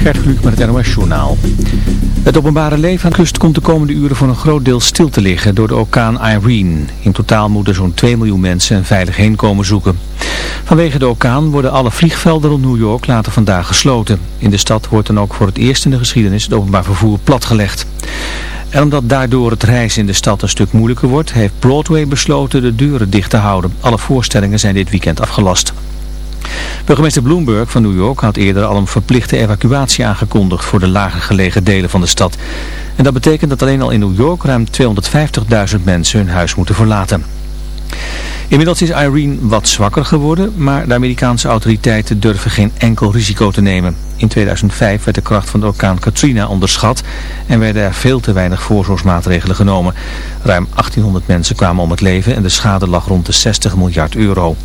Gert Kluk met het NOS Journaal. Het openbare leven aan de kust komt de komende uren voor een groot deel stil te liggen door de orkaan Irene. In totaal moeten zo'n 2 miljoen mensen een veilig heenkomen zoeken. Vanwege de orkaan worden alle vliegvelden rond New York later vandaag gesloten. In de stad wordt dan ook voor het eerst in de geschiedenis het openbaar vervoer platgelegd. En omdat daardoor het reizen in de stad een stuk moeilijker wordt, heeft Broadway besloten de deuren dicht te houden. Alle voorstellingen zijn dit weekend afgelast. Burgemeester Bloomberg van New York had eerder al een verplichte evacuatie aangekondigd voor de lager gelegen delen van de stad. En dat betekent dat alleen al in New York ruim 250.000 mensen hun huis moeten verlaten. Inmiddels is Irene wat zwakker geworden, maar de Amerikaanse autoriteiten durven geen enkel risico te nemen. In 2005 werd de kracht van de orkaan Katrina onderschat en werden er veel te weinig voorzorgsmaatregelen genomen. Ruim 1800 mensen kwamen om het leven en de schade lag rond de 60 miljard euro.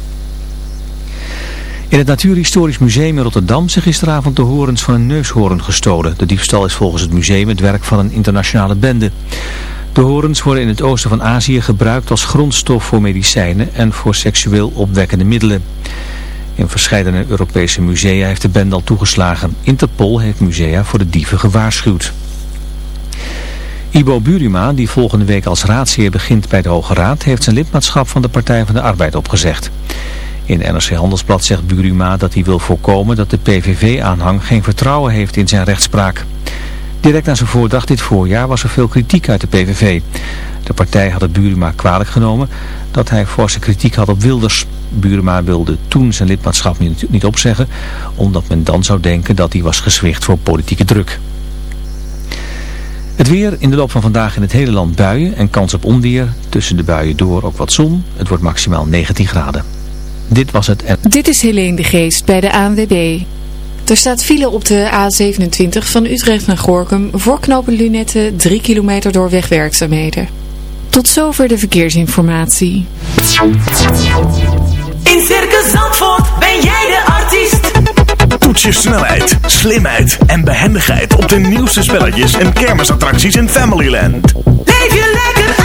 In het Natuurhistorisch Museum in Rotterdam zijn gisteravond de horens van een neushoorn gestolen. De diefstal is volgens het museum het werk van een internationale bende. De horens worden in het oosten van Azië gebruikt als grondstof voor medicijnen en voor seksueel opwekkende middelen. In verschillende Europese musea heeft de bende al toegeslagen. Interpol heeft musea voor de dieven gewaarschuwd. Ibo Burima, die volgende week als raadsheer begint bij de Hoge Raad, heeft zijn lidmaatschap van de Partij van de Arbeid opgezegd. In NRC Handelsblad zegt Buruma dat hij wil voorkomen dat de PVV-aanhang geen vertrouwen heeft in zijn rechtspraak. Direct na zijn voordracht dit voorjaar was er veel kritiek uit de PVV. De partij had het Buruma kwalijk genomen dat hij forse kritiek had op Wilders. Buruma wilde toen zijn lidmaatschap niet, niet opzeggen, omdat men dan zou denken dat hij was gezwicht voor politieke druk. Het weer in de loop van vandaag in het hele land buien en kans op onweer. Tussen de buien door ook wat zon. Het wordt maximaal 19 graden. Dit was het. En... Dit is Helene de Geest bij de ANWB. Er staat file op de A27 van Utrecht naar Gorkum voor knopen Lunetten 3 kilometer door wegwerkzaamheden. Tot zover de verkeersinformatie. In Circus Zandvoort ben jij de artiest. Toets je snelheid, slimheid en behendigheid op de nieuwste spelletjes en kermisattracties in Familyland. Leef je lekker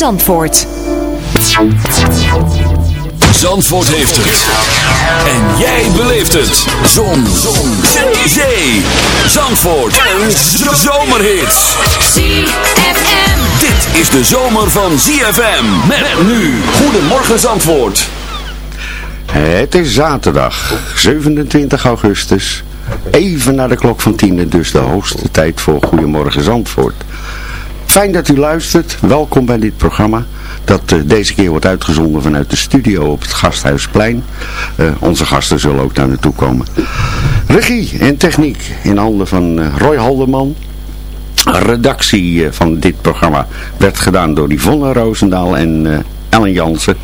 Zandvoort. Zandvoort heeft het. En jij beleeft het. Zon. Zon. Zee. Zandvoort. En zomerhits. ZFM. Dit is de zomer van ZFM. Met nu. Goedemorgen Zandvoort. Het is zaterdag, 27 augustus. Even na de klok van 10, dus de hoogste tijd voor Goedemorgen Zandvoort. Fijn dat u luistert. Welkom bij dit programma. Dat eh, deze keer wordt uitgezonden vanuit de studio op het Gasthuisplein. Eh, onze gasten zullen ook daar naartoe komen. Regie en techniek in handen van eh, Roy Haldeman. Redactie van dit programma werd gedaan door Yvonne Roosendaal en Ellen Jansen.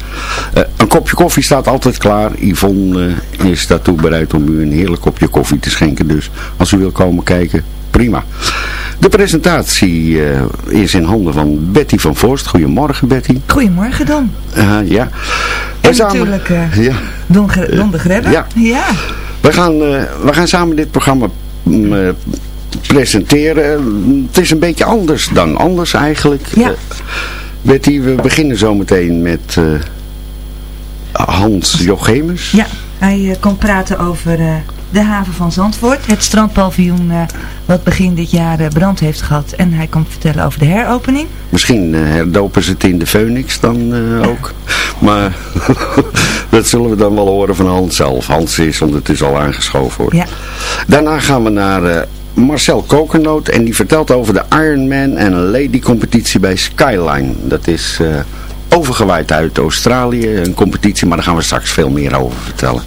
Een kopje koffie staat altijd klaar. Yvonne is daartoe bereid om u een heerlijk kopje koffie te schenken. Dus als u wil komen kijken, prima. De presentatie eh, is in handen van Betty van Voorst. Goedemorgen Betty. Goedemorgen dan. Uh, ja. En samen- natuurlijk eh, Ja. Don, de Grebbe. Ja. ja. We gaan, eh, we gaan samen dit programma mm, eh, presenteren. Het is een beetje anders dan anders eigenlijk. Ja. Eh, Betty, we beginnen zometeen met eh, Hans Jochemus. Ja, hij eh, komt praten over eh, de haven van Zandvoort. Het strandpaviljoen eh, wat begin dit jaar eh, brand heeft gehad. En hij komt vertellen over de heropening. Misschien herdopen ze het in de Phoenix dan ook. Maar dat zullen we dan wel horen van Hans zelf. Hans is ondertussen al aangeschoven hoor. Ja. Daarna gaan we naar Marcel Kokernoot en die vertelt over de Ironman en Lady competitie bij Skyline. Dat is overgewaaid uit Australië, een competitie, maar daar gaan we straks veel meer over vertellen.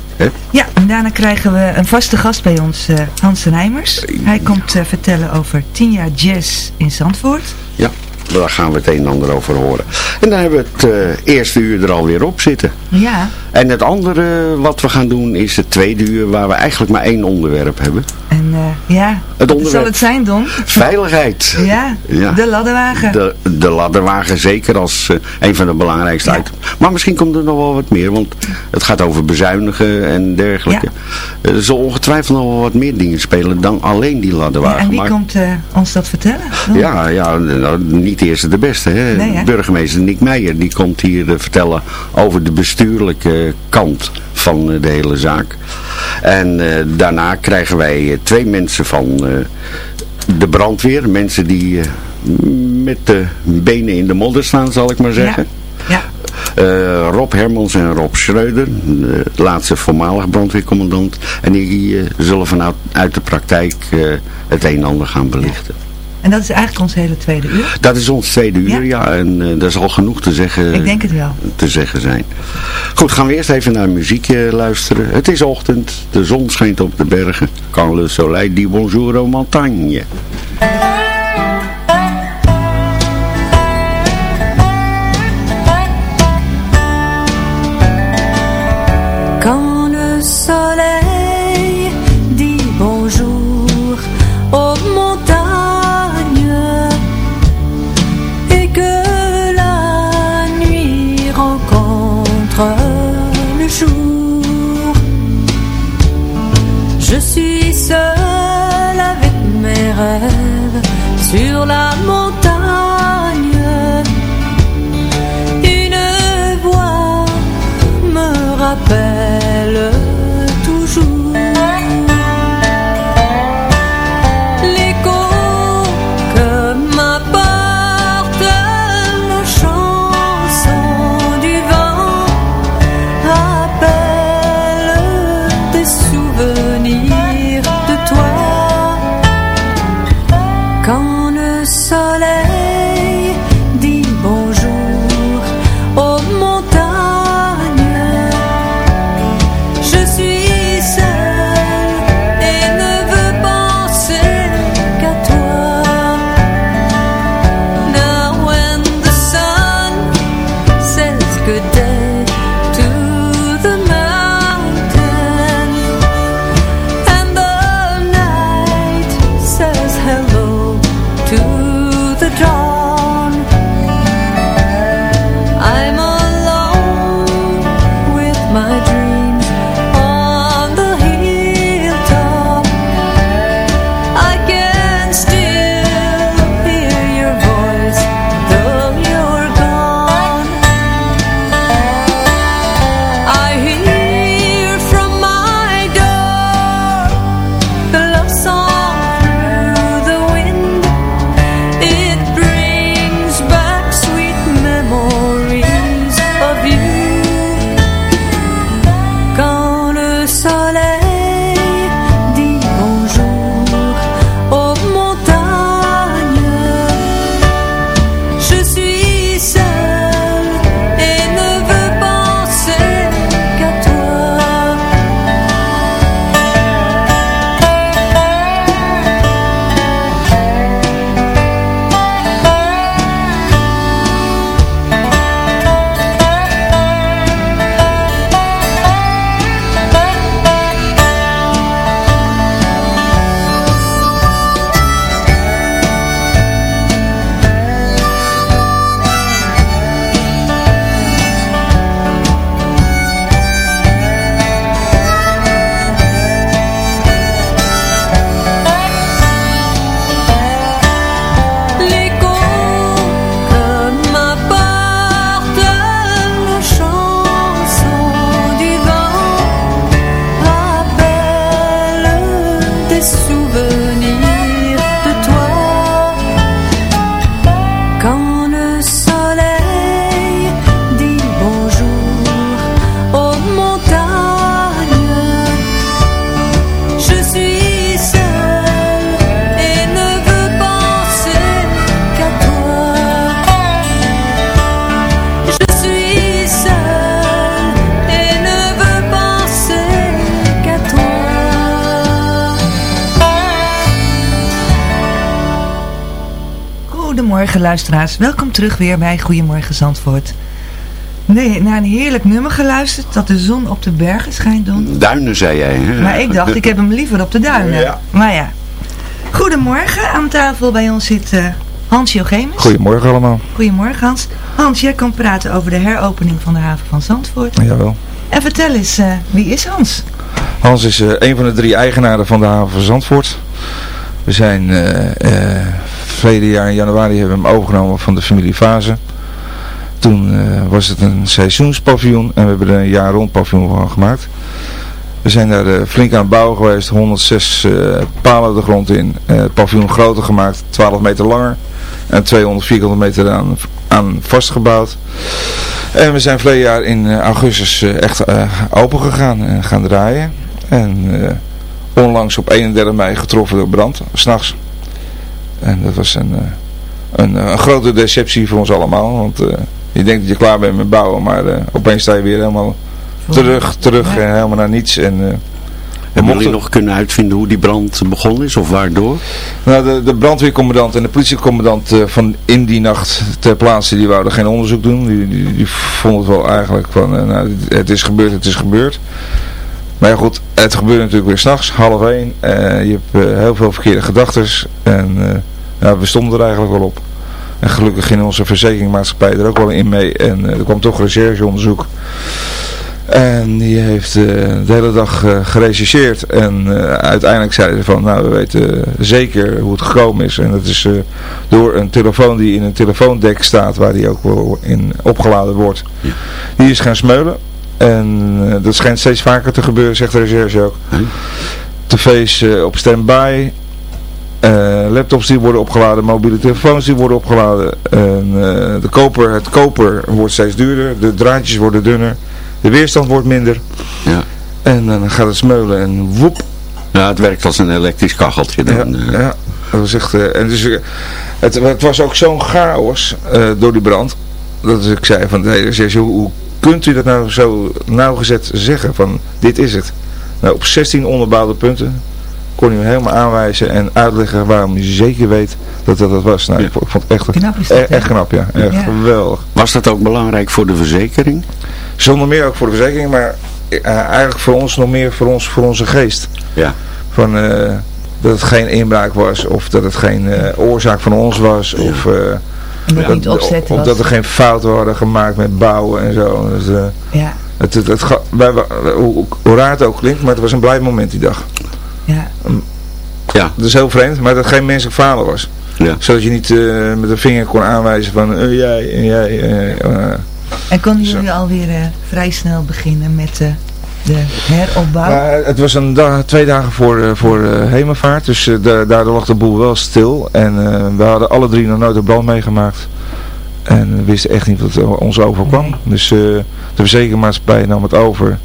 Ja, en daarna krijgen we een vaste gast bij ons, eh, Hans Rijmers. Hij komt eh, vertellen over 10 jaar jazz in Zandvoort. Ja, daar gaan we het een en ander over horen. En dan hebben we het eh, eerste uur er alweer op zitten. Ja, En het andere wat we gaan doen is het tweede uur waar we eigenlijk maar één onderwerp hebben. en ja, Het onderwerp. zal het zijn, Don? Veiligheid. Ja, Ja. de ladderwagen. De, de ladderwagen zeker als eh, een van de belangrijkste Ja. items. Maar misschien komt er nog wel wat meer, want het gaat over bezuinigen en dergelijke. Eh, Er zullen ongetwijfeld nog wel wat meer dingen spelen dan alleen die Ja, ladderwagen. en wie maar, komt eh, ons dat vertellen? Don? ja, ja nou, niet de eerste de beste. Hè? Nee, hè? Burgemeester Nick Meijer die komt hier eh, vertellen over de bestuurlijke kant van eh, de hele zaak. En eh, daarna krijgen wij eh, twee mensen van eh, de brandweer. Mensen die eh, met de benen in de modder staan, zal ik maar zeggen. Ja, Eh, Rob Hermans en Rob Schreuder, de laatste voormalig brandweercommandant. En die zullen vanuit uit de praktijk het een en ander gaan belichten. En dat is eigenlijk ons hele tweede uur. Dat is ons tweede uur, Ja. ja. en uh, daar zal genoeg te zeggen, Ik denk het wel. te zeggen zijn. Goed, gaan we eerst even naar muziekje luisteren. Het is ochtend, de zon schijnt op de bergen. Quand le soleil dit bonjour aux montagnes. Le jour, je suis seule avec mes rêves sur la montagne. Luisteraars, welkom terug weer bij Goedemorgen Zandvoort. Nee, naar een heerlijk nummer geluisterd dat de zon op de bergen schijnt doen. Duinen, zei jij. Hè? Maar ik dacht, ik heb hem liever op de duinen. Ja. Maar ja. Goedemorgen, aan tafel bij ons zit eh, Hans Jogemus. Goedemorgen allemaal. Goedemorgen Hans. Hans, jij kan praten over de heropening van de haven van Zandvoort. Jawel. En vertel eens, eh, wie is Hans? Hans is eh, een van de drie eigenaren van de haven van Zandvoort. We zijn eh, eh, verleden jaar in januari hebben we hem overgenomen van de familie Fase. Toen eh, was het een seizoenspaviljoen en we hebben er een jaar rond paviljoen van gemaakt. We zijn daar eh, flink aan het bouwen geweest, 106 eh, palen de grond in. Het paviljoen groter gemaakt, 12 meter langer en 200 vierkante meter aan, vastgebouwd. En we zijn verleden jaar in augustus echt open gegaan en gaan draaien. En onlangs op 31 mei getroffen door brand, s'nachts. En dat was een, eh, een, een grote deceptie voor ons allemaal. Want eh, je denkt dat je klaar bent met bouwen, maar eh, opeens sta je weer helemaal terug, terug en helemaal naar niets. En, eh, Hebben mocht jullie nog kunnen uitvinden hoe die brand begonnen is of waardoor? nou, de, de brandweercommandant en de politiecommandant eh, van in die nacht ter plaatse, die wouden geen onderzoek doen. Die, die, die vonden het wel eigenlijk van, eh, nou, het is gebeurd, het is gebeurd. Maar ja goed, het gebeurt natuurlijk weer s'nachts, half één. Eh, je hebt eh, heel veel verkeerde gedachten. En eh, ja, we stonden er eigenlijk wel op. En gelukkig ging onze verzekeringmaatschappij er ook wel in mee. En er kwam toch rechercheonderzoek. En die heeft de hele dag gerechercheerd. En uiteindelijk zeiden ze van, nou we weten zeker hoe het gekomen is. En dat is door een telefoon die in een telefoondek staat, waar die ook wel in opgeladen wordt. Die is gaan smeulen. En eh, dat schijnt steeds vaker te gebeuren, zegt de recherche ook. TV's eh, op standby. eh laptops die worden opgeladen, mobiele telefoons die worden opgeladen. En, de koper, het koper wordt steeds duurder, de draadjes worden dunner, de weerstand wordt minder. Ja. En dan gaat het smeulen en woep. Ja, het werkt als een elektrisch kacheltje dan. eh. Ja, dat was echt... en dus, het, het was ook zo'n chaos door die brand. Dat ik zei van, de recherche, hoe, hoe kunt u dat nou zo nauwgezet zeggen van, dit is het. Nou, op 16 onderbouwde punten kon hij me helemaal aanwijzen en uitleggen waarom hij zeker weet dat dat het was. Nou, ik, vond- ik vond het echt, Knap dat, e- echt knap, ja. Echt Ja. geweldig. Was dat ook belangrijk voor de verzekering? Zonder meer ook voor de verzekering, maar eh, eigenlijk voor ons nog meer voor, ons, voor onze geest. Ja. Van, eh, dat het geen inbraak was of dat het geen eh, oorzaak van ons was. Of, niet opzetten of was. dat er geen fouten hadden gemaakt met bouwen en zo. Dus, eh, Ja, het, het, het, wij, hoe, hoe raar het ook klinkt, maar het was een blij moment die dag. ja. Ja. Dat is heel vreemd, maar dat het geen menselijk falen was. Ja. Zodat je niet eh, met een vinger kon aanwijzen van eh, jij en jij. En konden jullie alweer eh, vrij snel beginnen met de heropbouw? Maar het was een dag, twee dagen voor, eh, voor eh, hemelvaart, dus eh, da- daardoor lag de boel wel stil. En we hadden alle drie nog nooit een brand meegemaakt. En we wisten echt niet wat ons overkwam. Dus de verzekeringmaatschappij nam het over.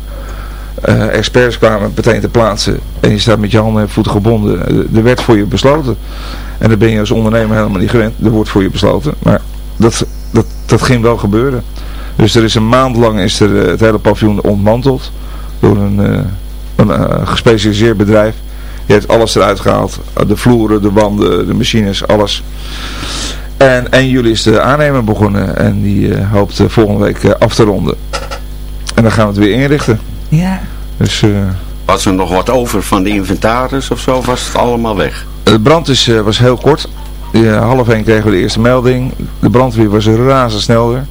Experts kwamen meteen te plaatsen. En je staat met je handen en voeten gebonden. Er werd voor je besloten. En dat ben je als ondernemer helemaal niet gewend. Er wordt voor je besloten. Maar dat, dat, dat ging wel gebeuren. Dus er is een maand lang is er, het hele paviljoen ontmanteld. Door een, eh, een eh, gespecialiseerd bedrijf. Die heeft alles eruit gehaald. De vloeren, de wanden, de machines, alles. En 1 juli is de aannemer begonnen. En die eh, hoopt volgende week eh, af te ronden. En dan gaan we het weer inrichten. Ja, Dus eh, Was er nog wat over van de inventaris of zo? of Was het allemaal weg? de brand is, eh, was heel kort. Ja, half één kregen we de eerste melding. De brandweer was razendsnel weer.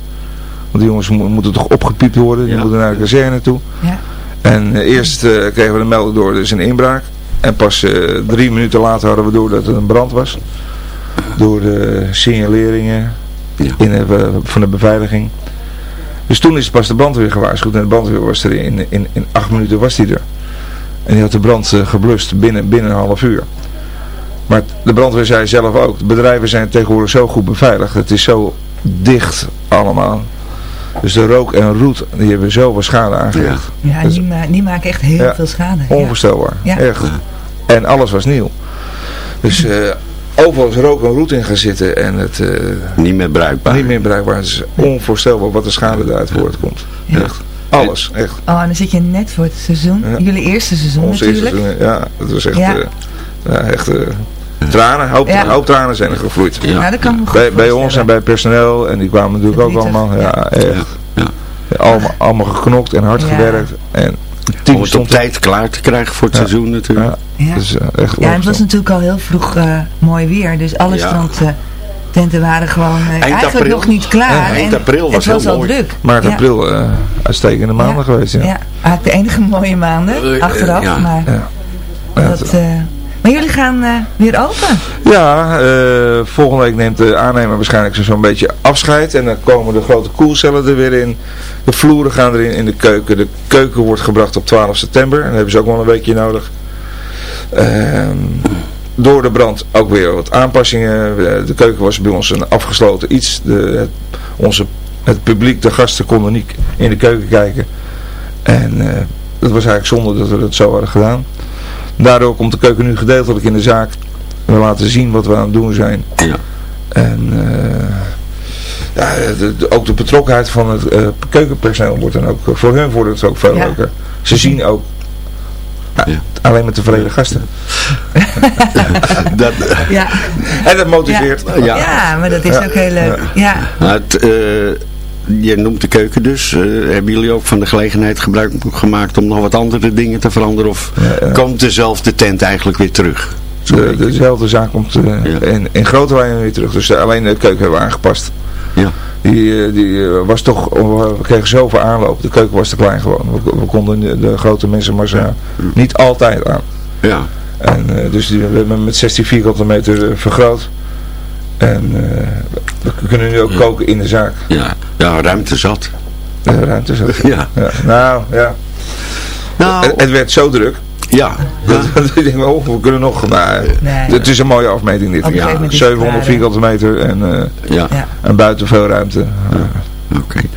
Want die jongens mo- moeten toch opgepiept worden. Die Ja. moeten naar de kazerne toe. ja. En eh, eerst eh, kregen we de melding door, er is een inbraak. En pas eh, drie minuten later hadden we door dat het een brand was. Door de signaleringen Ja. in, van de beveiliging. Dus toen is pas de brandweer gewaarschuwd. En de brandweer was er in, in, in acht minuten was die er. En die had de brand geblust binnen, binnen een half uur. Maar de brandweer zei zelf ook, de bedrijven zijn tegenwoordig zo goed beveiligd. Het is zo dicht allemaal. Dus de rook en roet, die hebben zoveel schade aangericht. ja Dus- die, ma die maken echt heel Ja. veel schade. Ja. Onvoorstelbaar. Ja. Echt. En alles was nieuw. Dus eh, overal is rook en roet in gaan zitten en het eh, Niet meer bruikbaar. niet meer bereikbaar. Het is onvoorstelbaar wat de schade daaruit voortkomt. Ja. Echt. Alles, echt. Oh, en dan zit je net voor het seizoen. Ja. Jullie eerste seizoen Ons eerste natuurlijk. seizoen, ja, het was echt, Ja. ja. ja, echt eh, tranen, hoop, Ja. hoop tranen zijn er gevloeid. Ja. Dat kan Bij, bij ons en bij personeel, en die kwamen natuurlijk ook allemaal, ja, echt. Ja. Allemaal, allemaal geknokt en hard Ja. gewerkt. En Om team het op tijd klaar te krijgen voor het Ja. seizoen natuurlijk. Ja, Ja. dus eh, echt Ja, en het was natuurlijk al heel vroeg eh, mooi weer. Dus alle Ja. strandtenten waren gewoon eh, eigenlijk april. nog niet klaar. Ja, eind En april was het was heel al mooi. druk. Maart, Ja. april, eh, uitstekende maanden Ja. geweest. Ja. Ja, eigenlijk de enige mooie maanden Eh, eh, achteraf. ja. Maar, Ja. Ja, dat, eh, maar jullie gaan eh, weer open. Ja, eh, volgende week neemt de aannemer waarschijnlijk zo'n beetje afscheid. En dan komen de grote koelcellen er weer in. De vloeren gaan erin in de keuken. De keuken wordt gebracht op 12 september. En dan hebben ze ook wel een weekje nodig. Ehm, door de brand ook weer wat aanpassingen. Eh, De keuken was bij ons een afgesloten iets. De, het, onze, het publiek, de gasten konden niet in de keuken kijken. En dat was eigenlijk zonde dat we dat zo hadden gedaan. Daardoor komt de keuken nu gedeeltelijk in de zaak. We laten zien wat we aan het doen zijn. Ja. En eh, ja, de- de- ook de betrokkenheid van het eh, keukenpersoneel wordt dan ook, voor hun wordt het ook veel Ja. leuker. Ze zien ook ja, Ja. alleen maar tevreden gasten. Dat, Ja, En dat motiveert. ja. ja. maar dat is ook heel leuk. Ja. Nou, het, eh, je noemt de keuken dus. Eh, hebben jullie ook van de gelegenheid gebruik gemaakt om nog wat andere dingen te veranderen? Of Ja, ja. komt dezelfde tent eigenlijk weer terug? De, dezelfde zaak komt eh, in, in grote lijnen weer terug. Dus eh, alleen de keuken hebben we aangepast. Ja. Die, eh, die eh, was toch, we kregen zoveel aanloop. De keuken was te klein gewoon. We, we konden de, grote mensen maar zo niet altijd aan. Ja. En dus die, we hebben met 16 vierkante meter vergroot. En uh, we kunnen nu ook ja. koken in de zaak. Ja, ja ruimte zat. Ruimte zat. Ja. ja. Nou, ja. Nou, het, het, werd zo druk. Ja. ik denk, oh, we kunnen nog. Maar nee. het is een mooie afmeting dit. Ja. 700 vierkante meter en, uh, ja. en buiten veel ruimte. Ja. Oké. Okay.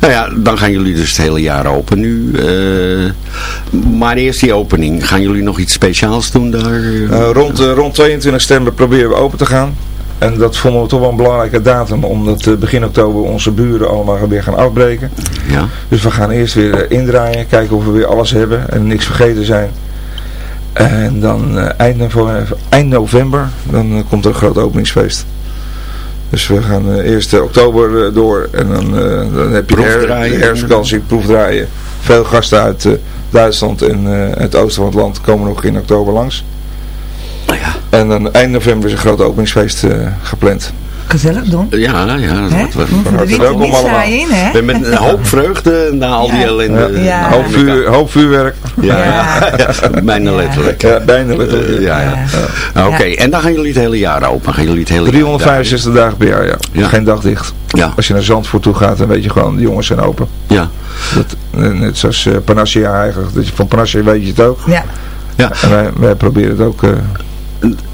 Nou ja, dan gaan jullie dus het hele jaar open nu. Uh, maar eerst die opening. Gaan jullie nog iets speciaals doen daar? Uh, rond, uh, rond 22 september proberen we open te gaan. En dat vonden we toch wel een belangrijke datum. Omdat begin oktober onze buren allemaal weer gaan afbreken. Ja. Dus we gaan eerst weer indraaien. Kijken of we weer alles hebben. En niks vergeten zijn. En dan eind, november, eind november. Dan komt er een groot openingsfeest. Dus we gaan eerst oktober door en dan, dan heb je de herfstvakantie, proefdraaien. Veel gasten uit Duitsland en het oosten van het land komen nog in oktober langs. Ja. En dan eind november is een groot openingsfeest gepland. Gezellig doen. Ja, nou ja. Dat we van harte welkom allemaal. In, hè? Met een hoop vreugde na al die ellende. Ja. Ja. Hoop, vuur, hoop vuurwerk. Ja, ja. ja. bijna letterlijk. Ja, bijna letterlijk. ja, ja. Oké, okay. en dan gaan jullie het hele jaar open. Gaan jullie het hele 365 jaar dagen per jaar, ja. ja. Geen dag dicht. Ja. Als je naar Zandvoort toe gaat, dan weet je gewoon, de jongens zijn open. Ja. Dat, net zoals uh, Panassia eigenlijk. Dat je, van Panassia weet je het ook. Ja. ja. En wij, wij proberen het ook... Uh,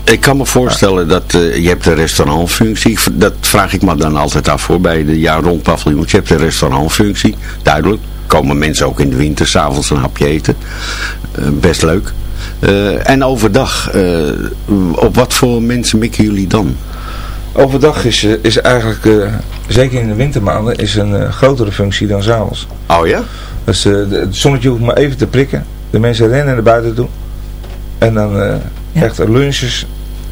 ik kan me voorstellen dat uh, je hebt de restaurantfunctie. Dat vraag ik me dan altijd af voor bij de jaar rond paviljoens. Je hebt de restaurantfunctie, duidelijk. Komen mensen ook in de winter s'avonds een hapje eten. Uh, best leuk. Uh, en overdag, op wat voor mensen mikken jullie dan? Overdag is, is eigenlijk, zeker in de wintermaanden, is een grotere functie dan s'avonds. Oh ja? Dus het zonnetje hoeft maar even te prikken. De mensen rennen naar buiten toe. En dan ja. echt lunches,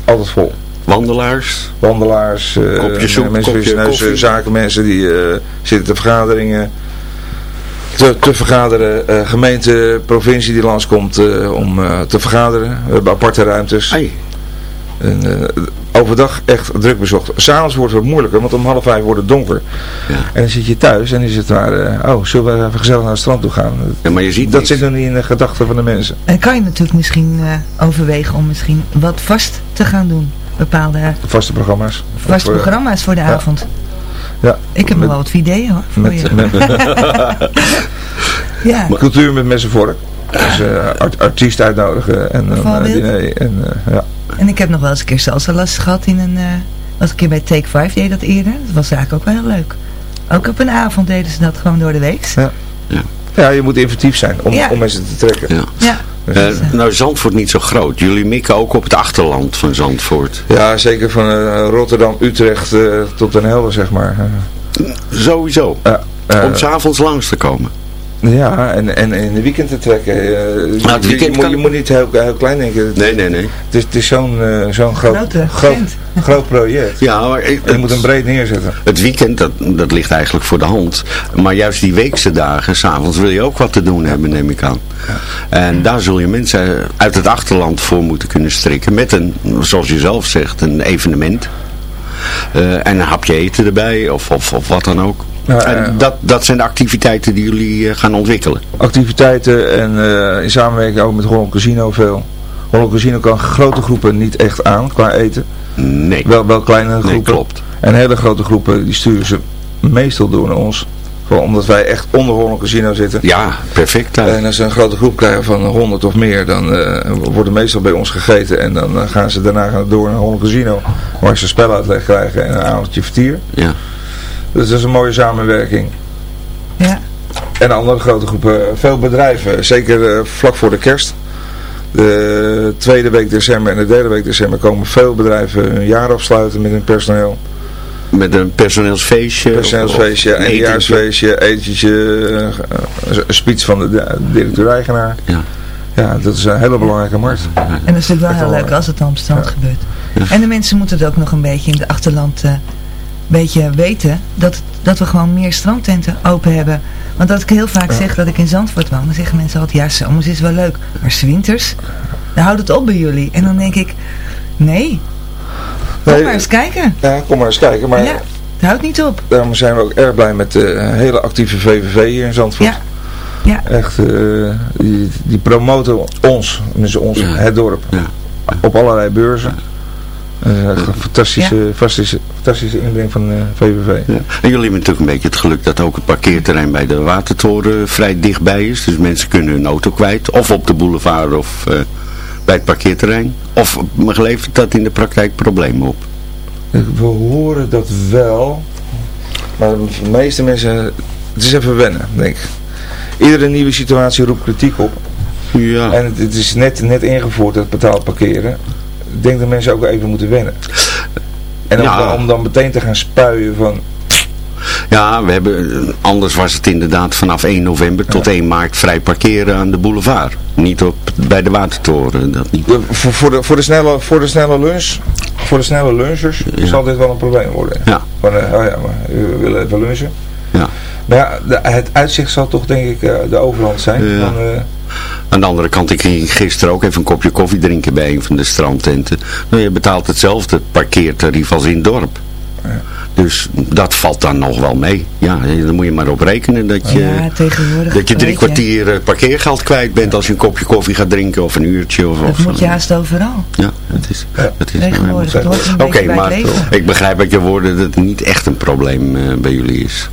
altijd vol. Wandelaars? Wandelaars, uh, kopje soep, mensen kopje zakenmensen die uh, zitten te vergaderingen. Te, te vergaderen, uh, gemeente, provincie die langskomt om te vergaderen. We hebben aparte ruimtes. Hey. En, overdag echt druk bezocht. S'avonds wordt het moeilijker, want om half vijf wordt het donker. Ja. En dan zit je thuis en is het maar, oh, zullen we even gezellig naar het strand toe gaan? Ja, maar je ziet dat niks. zit nog niet in de gedachten van de mensen. En kan je natuurlijk misschien uh, overwegen om misschien wat vast te gaan doen. Bepaalde vaste programma's. Vaste programma's voor de ja. avond. Ja. Ik heb nog wel wat ideeën hoor. Voor met, je. met ja. Cultuur met mes en vork. Dus uh, art, artiest uitnodigen en een diner. En, uh, ja. En ik heb nog wel eens een keer salsa les gehad in een... was een keer bij Take 5 deed dat eerder. Dat was eigenlijk ook wel heel leuk. Ook op een avond deden ze dat gewoon door de week. Ja. Ja. ja, je moet inventief zijn om, ja. om mensen te trekken. Ja. ja. Uh, nou, Zandvoort niet zo groot. Jullie mikken ook op het achterland van Zandvoort. Ja, zeker van uh, Rotterdam, Utrecht uh, tot Den Helder, zeg maar. Sowieso. om s'avonds langs te komen. Ja, en, en in de weekend te trekken. eh, je- Nou, het weekend je, moet- kan- je moet niet heel, heel klein denken. Nee, nee, nee. Het is, het is zo'n eh, zo'n groot, Grote groot, groot project. Ja, maar ik- je moet hem breed neerzetten. Het weekend, dat, dat ligt eigenlijk voor de hand. Maar juist die weekse dagen, s'avonds wil je ook wat te doen hebben, neem ik aan. En daar zul je mensen uit het achterland voor moeten kunnen strikken. Met een, zoals je zelf zegt, een evenement. Eh, en een hapje eten erbij, of, of, of wat dan ook. En ja. dat, dat zijn de activiteiten die jullie eh, gaan ontwikkelen. Activiteiten en eh, in samenwerking ook met Holland Casino veel. Holland Casino kan grote groepen niet echt aan qua eten. Nee. Wel, wel kleine Nee, groepen. klopt. En hele grote groepen die sturen ze meestal door naar ons. Gewoon omdat wij echt onder Holland Casino zitten. Ja, perfect. hè. En als ze een grote groep krijgen van 100 of meer, dan eh, wordt er meestal bij ons gegeten. En dan eh, gaan ze daarna door naar Holland Casino, waar ze speluitleg krijgen en een avondje vertier. Ja. Dus dat is een mooie samenwerking. Ja. En andere grote groepen, veel bedrijven, zeker eh, vlak voor de kerst. De tweede week december en de derde week december komen veel bedrijven hun jaar afsluiten met hun personeel. Met een personeelsfeestje. Personeelsfeestje, een eindejaarsfeestje, etentje, eh, een speech van de, de directeur-eigenaar. Ja. Ja, dat is een hele belangrijke markt. En dat is natuurlijk wel heel leuk als het dan op het strand gebeurt. En de mensen moeten het ook nog een beetje in het achterland eh, beetje weten dat, dat we gewoon meer strandtenten open hebben. Want dat ik heel vaak zeg dat ik in Zandvoort woon, dan zeggen mensen altijd, ja zomers is wel leuk, maar 's winters, dan houdt het op bij jullie. En dan denk ik, nee, kom Nee, maar eens kijken. Ja, kom maar eens kijken. Maar Ja, het houdt niet op. daarom zijn we ook erg blij met de hele actieve VVV hier in Zandvoort. Ja. Ja. Echt, eh, die, die promoten ons, dus ons, Ja. het dorp, Ja. op allerlei beurzen. Eh, fantastische, fantastische, fantastische inbreng van eh VVV. Ja. En jullie hebben natuurlijk een beetje het geluk dat ook het parkeerterrein bij de Watertoren vrij dichtbij is. Dus mensen kunnen hun auto kwijt. Of op de boulevard of eh, bij het parkeerterrein. Of levert dat in de praktijk problemen op? We horen dat wel, maar de meeste mensen, het is even wennen, denk ik. Iedere nieuwe situatie roept kritiek op. Ja. En het, het is net, net ingevoerd, het betaald parkeren. Ik denk dat mensen ook even moeten wennen. En om, Ja. dan, om dan meteen te gaan spuien van... Ja, we hebben, anders was het inderdaad vanaf 1 november tot 1 maart vrij parkeren aan de boulevard. Niet op, bij de Watertoren, dat niet. de- voor, voor, de, voor, de snelle, voor de snelle lunch, voor de snelle lunchers, Ja. zal dit wel een probleem worden. Ja. Van, eh, oh ja, maar we willen even lunchen. Ja. Maar ja, de- het uitzicht zal toch denk ik eh, de overhand zijn. Ja. Van, eh, Aan de andere kant, ik ging gisteren ook even een kopje koffie drinken bij een van de strandtenten. Nou, je betaalt hetzelfde parkeertarief als in het dorp. Dus dat valt dan nog wel mee. Ja, daar moet je maar op rekenen dat je, ja, dat je drie kwartier eh, parkeergeld kwijt bent als je een kopje koffie gaat drinken of een uurtje. Of, Dat of moet je haast overal. Ja, het is, het is Oké, maar ik begrijp uit je woorden dat het niet echt een probleem eh, bij jullie is.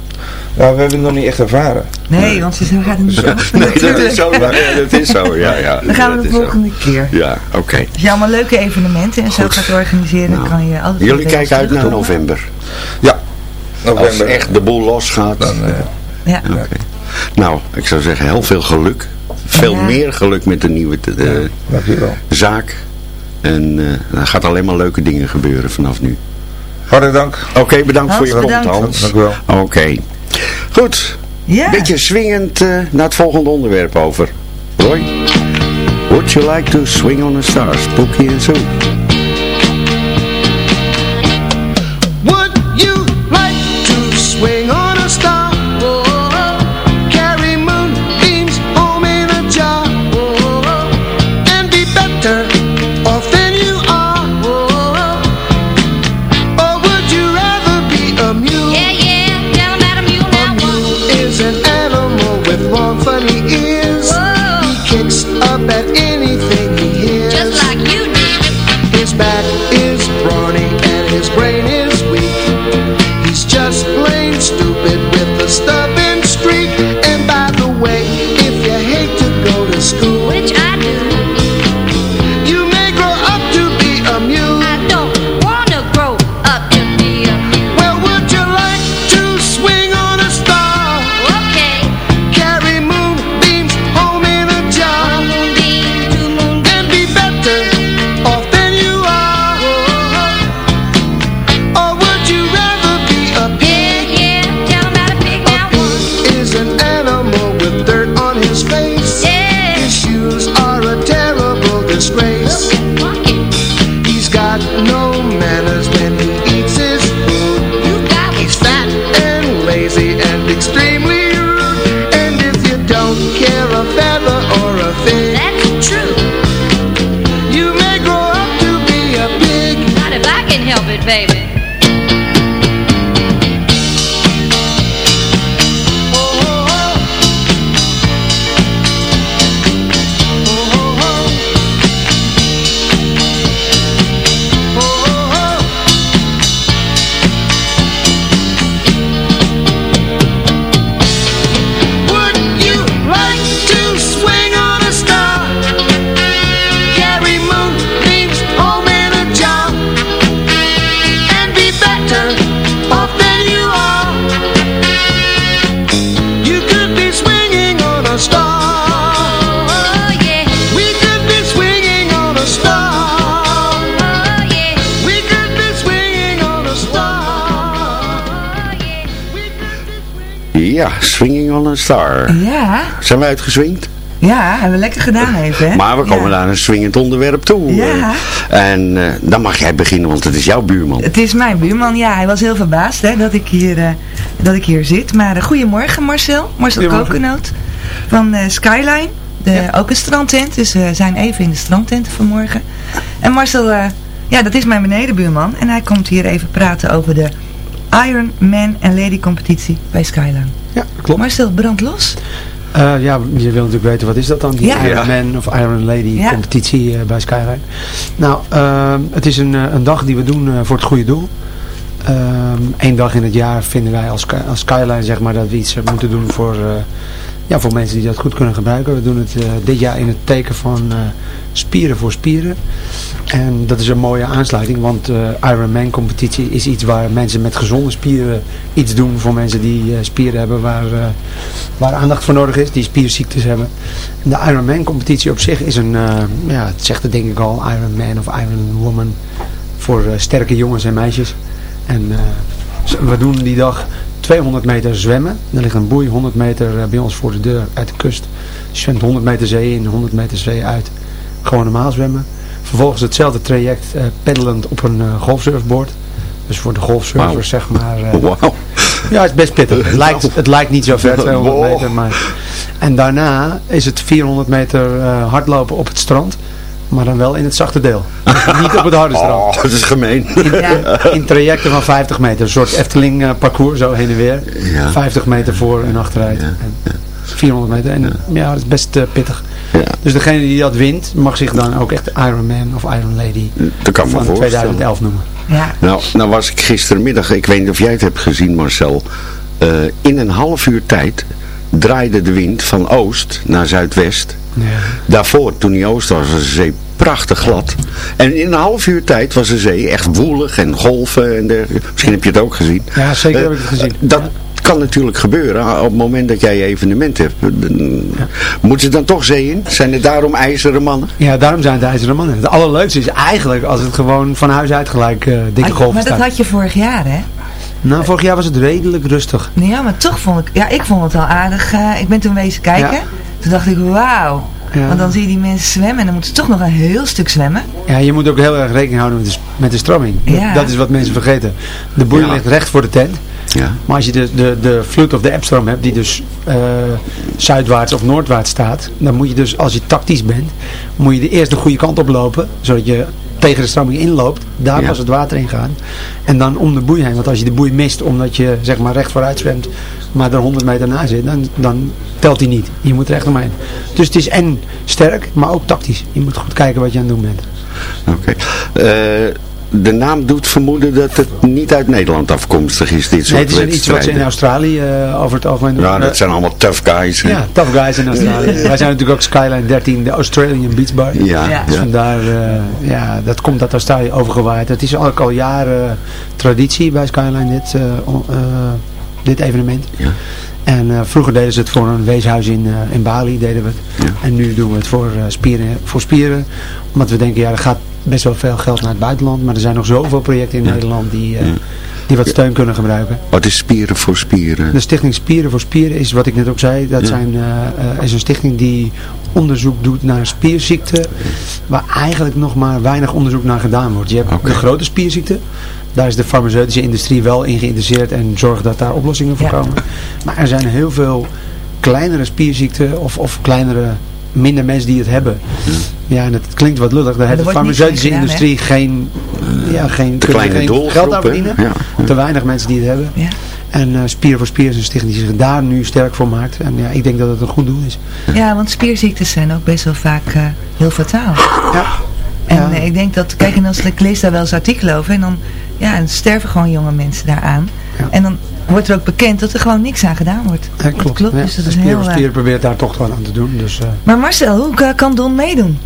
Nou, we hebben het nog niet echt ervaren. Nee, want ze gaat het niet zo. Nee, dat is zo. Ja, dat is zo, ja. ja Dan gaan we de zo. volgende keer. Ja, oké. Als je allemaal leuke evenementen en zo gaat organiseren, dan Nou, kan je altijd... Jullie kijken uit naar november. Ja, Als november. echt de boel losgaat. Dan, eh, Ja. Oké. Nou, ik zou zeggen, heel veel geluk. Veel Ja. meer geluk met de nieuwe eh, zaak. En eh, er gaat alleen maar leuke dingen gebeuren vanaf nu. Hartelijk dank. Oké, bedankt Hans, voor je komst. Hans. Dank u wel. Oké. Goed. Ja. Beetje swingend eh, naar het volgende onderwerp over. Roy, would you like to swing on a star, Spooky and Sue? Swinging on a Star. Ja, Zijn we uitgeswingd? ja, hebben we lekker gedaan even, hè? Maar we komen Ja. naar een swingend onderwerp toe. Ja. eh. En eh, dan mag jij beginnen, want het is jouw buurman. Het is mijn buurman, ja. Hij was heel verbaasd hè, dat, ik hier, eh, dat ik hier zit. Maar eh, goedemorgen Marcel. Marcel. Kokennoot van eh, Skyline. De, Ook een strandtent. Dus we zijn even in de strandtent vanmorgen. En Marcel, eh, ja dat is mijn benedenbuurman. En hij komt hier even praten over de Iron Man en Lady competitie bij Skyline. Ja, klopt. Marcel, brand los. Eh, ja, je wil natuurlijk weten, wat is dat dan? Die Ja. Iron Man of Iron Lady Ja. competitie eh, bij Skyline. Nou, ehm, het is een, eh, een dag die we doen eh, voor het goede doel. Eén dag in het jaar vinden wij als, als Skyline zeg maar, dat we iets moeten doen voor, eh, ja, voor mensen die dat goed kunnen gebruiken. We doen het eh, dit jaar in het teken van eh, spieren voor spieren. En dat is een mooie aansluiting, want eh Ironman competitie is iets waar mensen met gezonde spieren iets doen voor mensen die spieren hebben waar, waar aandacht voor nodig is, die spierziektes hebben. En de Ironman competitie op zich is een, ja, het zegt het denk ik al, Ironman of Iron Woman voor sterke jongens en meisjes. En we doen die dag 200 meter zwemmen. Er ligt een boei 100 meter eh, bij ons voor de deur uit de kust. Je zwemt 100 meter zee in, 100 meter zee uit. Gewoon normaal zwemmen. Vervolgens hetzelfde traject eh peddelend op een eh, golfsurfboard. Dus voor de golfsurfers zeg maar. eh, Wauw. ja, het is best pittig. Het lijkt, het lijkt niet zo ver, 200 Wow. meter. Maar... En daarna is het 400 meter hardlopen op het strand. Maar dan wel in het zachte deel. niet op het harde strand. Oh, dat is gemeen. Ja. In trajecten van 50 meter. Een soort Efteling eh, parcours, zo heen en weer. Ja. 50 meter voor en achteruit. En 400 meter. En ja, dat is best eh, pittig. Ja, Dus degene die dat wint, mag zich dan ook echt Iron Man of Iron Lady dat kan van voorstellen. 2011 noemen. Ja. Nou, nou was ik gistermiddag, ik weet niet of jij het hebt gezien Marcel, eh, in een half uur tijd draaide de wind van oost naar zuidwest. Ja. Daarvoor, toen die oost was, was de zee prachtig glad. En in een half uur tijd was de zee echt woelig en golven en dergelijke. Misschien heb je het ook gezien. Ja, zeker heb ik het Eh, gezien. Dat kan natuurlijk gebeuren op het moment dat jij je evenement hebt. Dan- Moeten ze dan toch zee in? Zijn er daarom ijzeren mannen? Ja, daarom zijn het ijzeren mannen. Het allerleukste is eigenlijk als het gewoon van huis uit gelijk eh, dikke Maar, golven maar dat staat. had je vorig jaar, hè? Nou, vorig jaar was het redelijk rustig. Ja, maar toch vond ik, ja, ik vond het wel aardig. eh, ik ben toen wezen kijken. Ja. Toen dacht ik, wauw. Ja. Want dan zie je die mensen zwemmen en dan moeten ze toch nog een heel stuk zwemmen. Ja, je moet ook heel erg rekening houden met de, met de stroming. Dat- Ja. Dat is wat mensen vergeten. De boei Ja. ligt recht voor de tent. Ja. Maar als je de, de, de vloed of de ebstroom hebt, die dus eh, zuidwaarts of noordwaarts staat, dan moet je dus, als je tactisch bent, moet je de eerst de goede kant oplopen, zodat je tegen de stroming inloopt, daar Ja. pas het water in gaan. En dan om de boei heen, want als je de boei mist omdat je zeg maar recht vooruit zwemt, maar er 100 meter na zit, dan, dan telt die niet. Je moet er echt omheen. Dus het is en sterk, maar ook tactisch. Je moet goed kijken wat je aan het doen bent. Oké. Eh, de naam doet vermoeden dat het niet uit Nederland afkomstig is, dit soort Nee, het is iets wat ze in. Australië eh, over het algemeen doen. Ja, dat zijn allemaal tough guys. hè? Ja, tough guys in Australië. Wij zijn natuurlijk ook Skyline 13, de Australian Beach Bar. Ja, Ja. Dus ja. vandaar, eh, ja, dat komt uit Australië overgewaaid. Het is ook al jaren traditie bij Skyline, dit, eh, eh, dit evenement. Ja. En eh, vroeger deden ze het voor een weeshuis in, eh, in Bali, deden we het. Ja. En nu doen we het voor, eh, spieren, voor spieren. Omdat we denken, ja, er gaat best wel veel geld naar het buitenland. Maar er zijn nog zoveel projecten in Ja. Nederland die, eh, Ja. die wat steun kunnen gebruiken. Wat is spieren voor spieren? De stichting Spieren voor Spieren is wat ik net ook zei. Dat Ja. zijn, eh, eh, is een stichting die onderzoek doet naar spierziekten. Waar eigenlijk nog maar weinig onderzoek naar gedaan wordt. Je hebt de grote spierziekten. Daar is de farmaceutische industrie wel in geïnteresseerd en zorgt dat daar oplossingen voor Ja. komen. Maar er zijn heel veel kleinere spierziekten of, of kleinere, minder mensen die het hebben. Ja, en het klinkt wat lullig. Daar heeft de farmaceutische gedaan, industrie geen, ja, geen, kunnen kleine geen geld aan verdienen. Ja. Te weinig mensen die het hebben. Ja. En eh, Spier voor Spier is een stichting die zich daar nu sterk voor maakt. En ja, ik denk dat het een goed doel is. Ja, want spierziektes zijn ook best wel vaak eh, heel fataal. Ja. En eh, ik denk dat, kijk, en als ik lees daar wel eens artikelen over. En dan ja, en sterven gewoon jonge mensen daaraan. Ja. En dan wordt er ook bekend dat er gewoon niks aan gedaan wordt. Ja, klopt. klopt, Ja, dus dat is Spier heel... eh, Spier probeert daar toch wat aan te doen. Dus, eh, Maar Marcel, hoe kan- kan Don meedoen?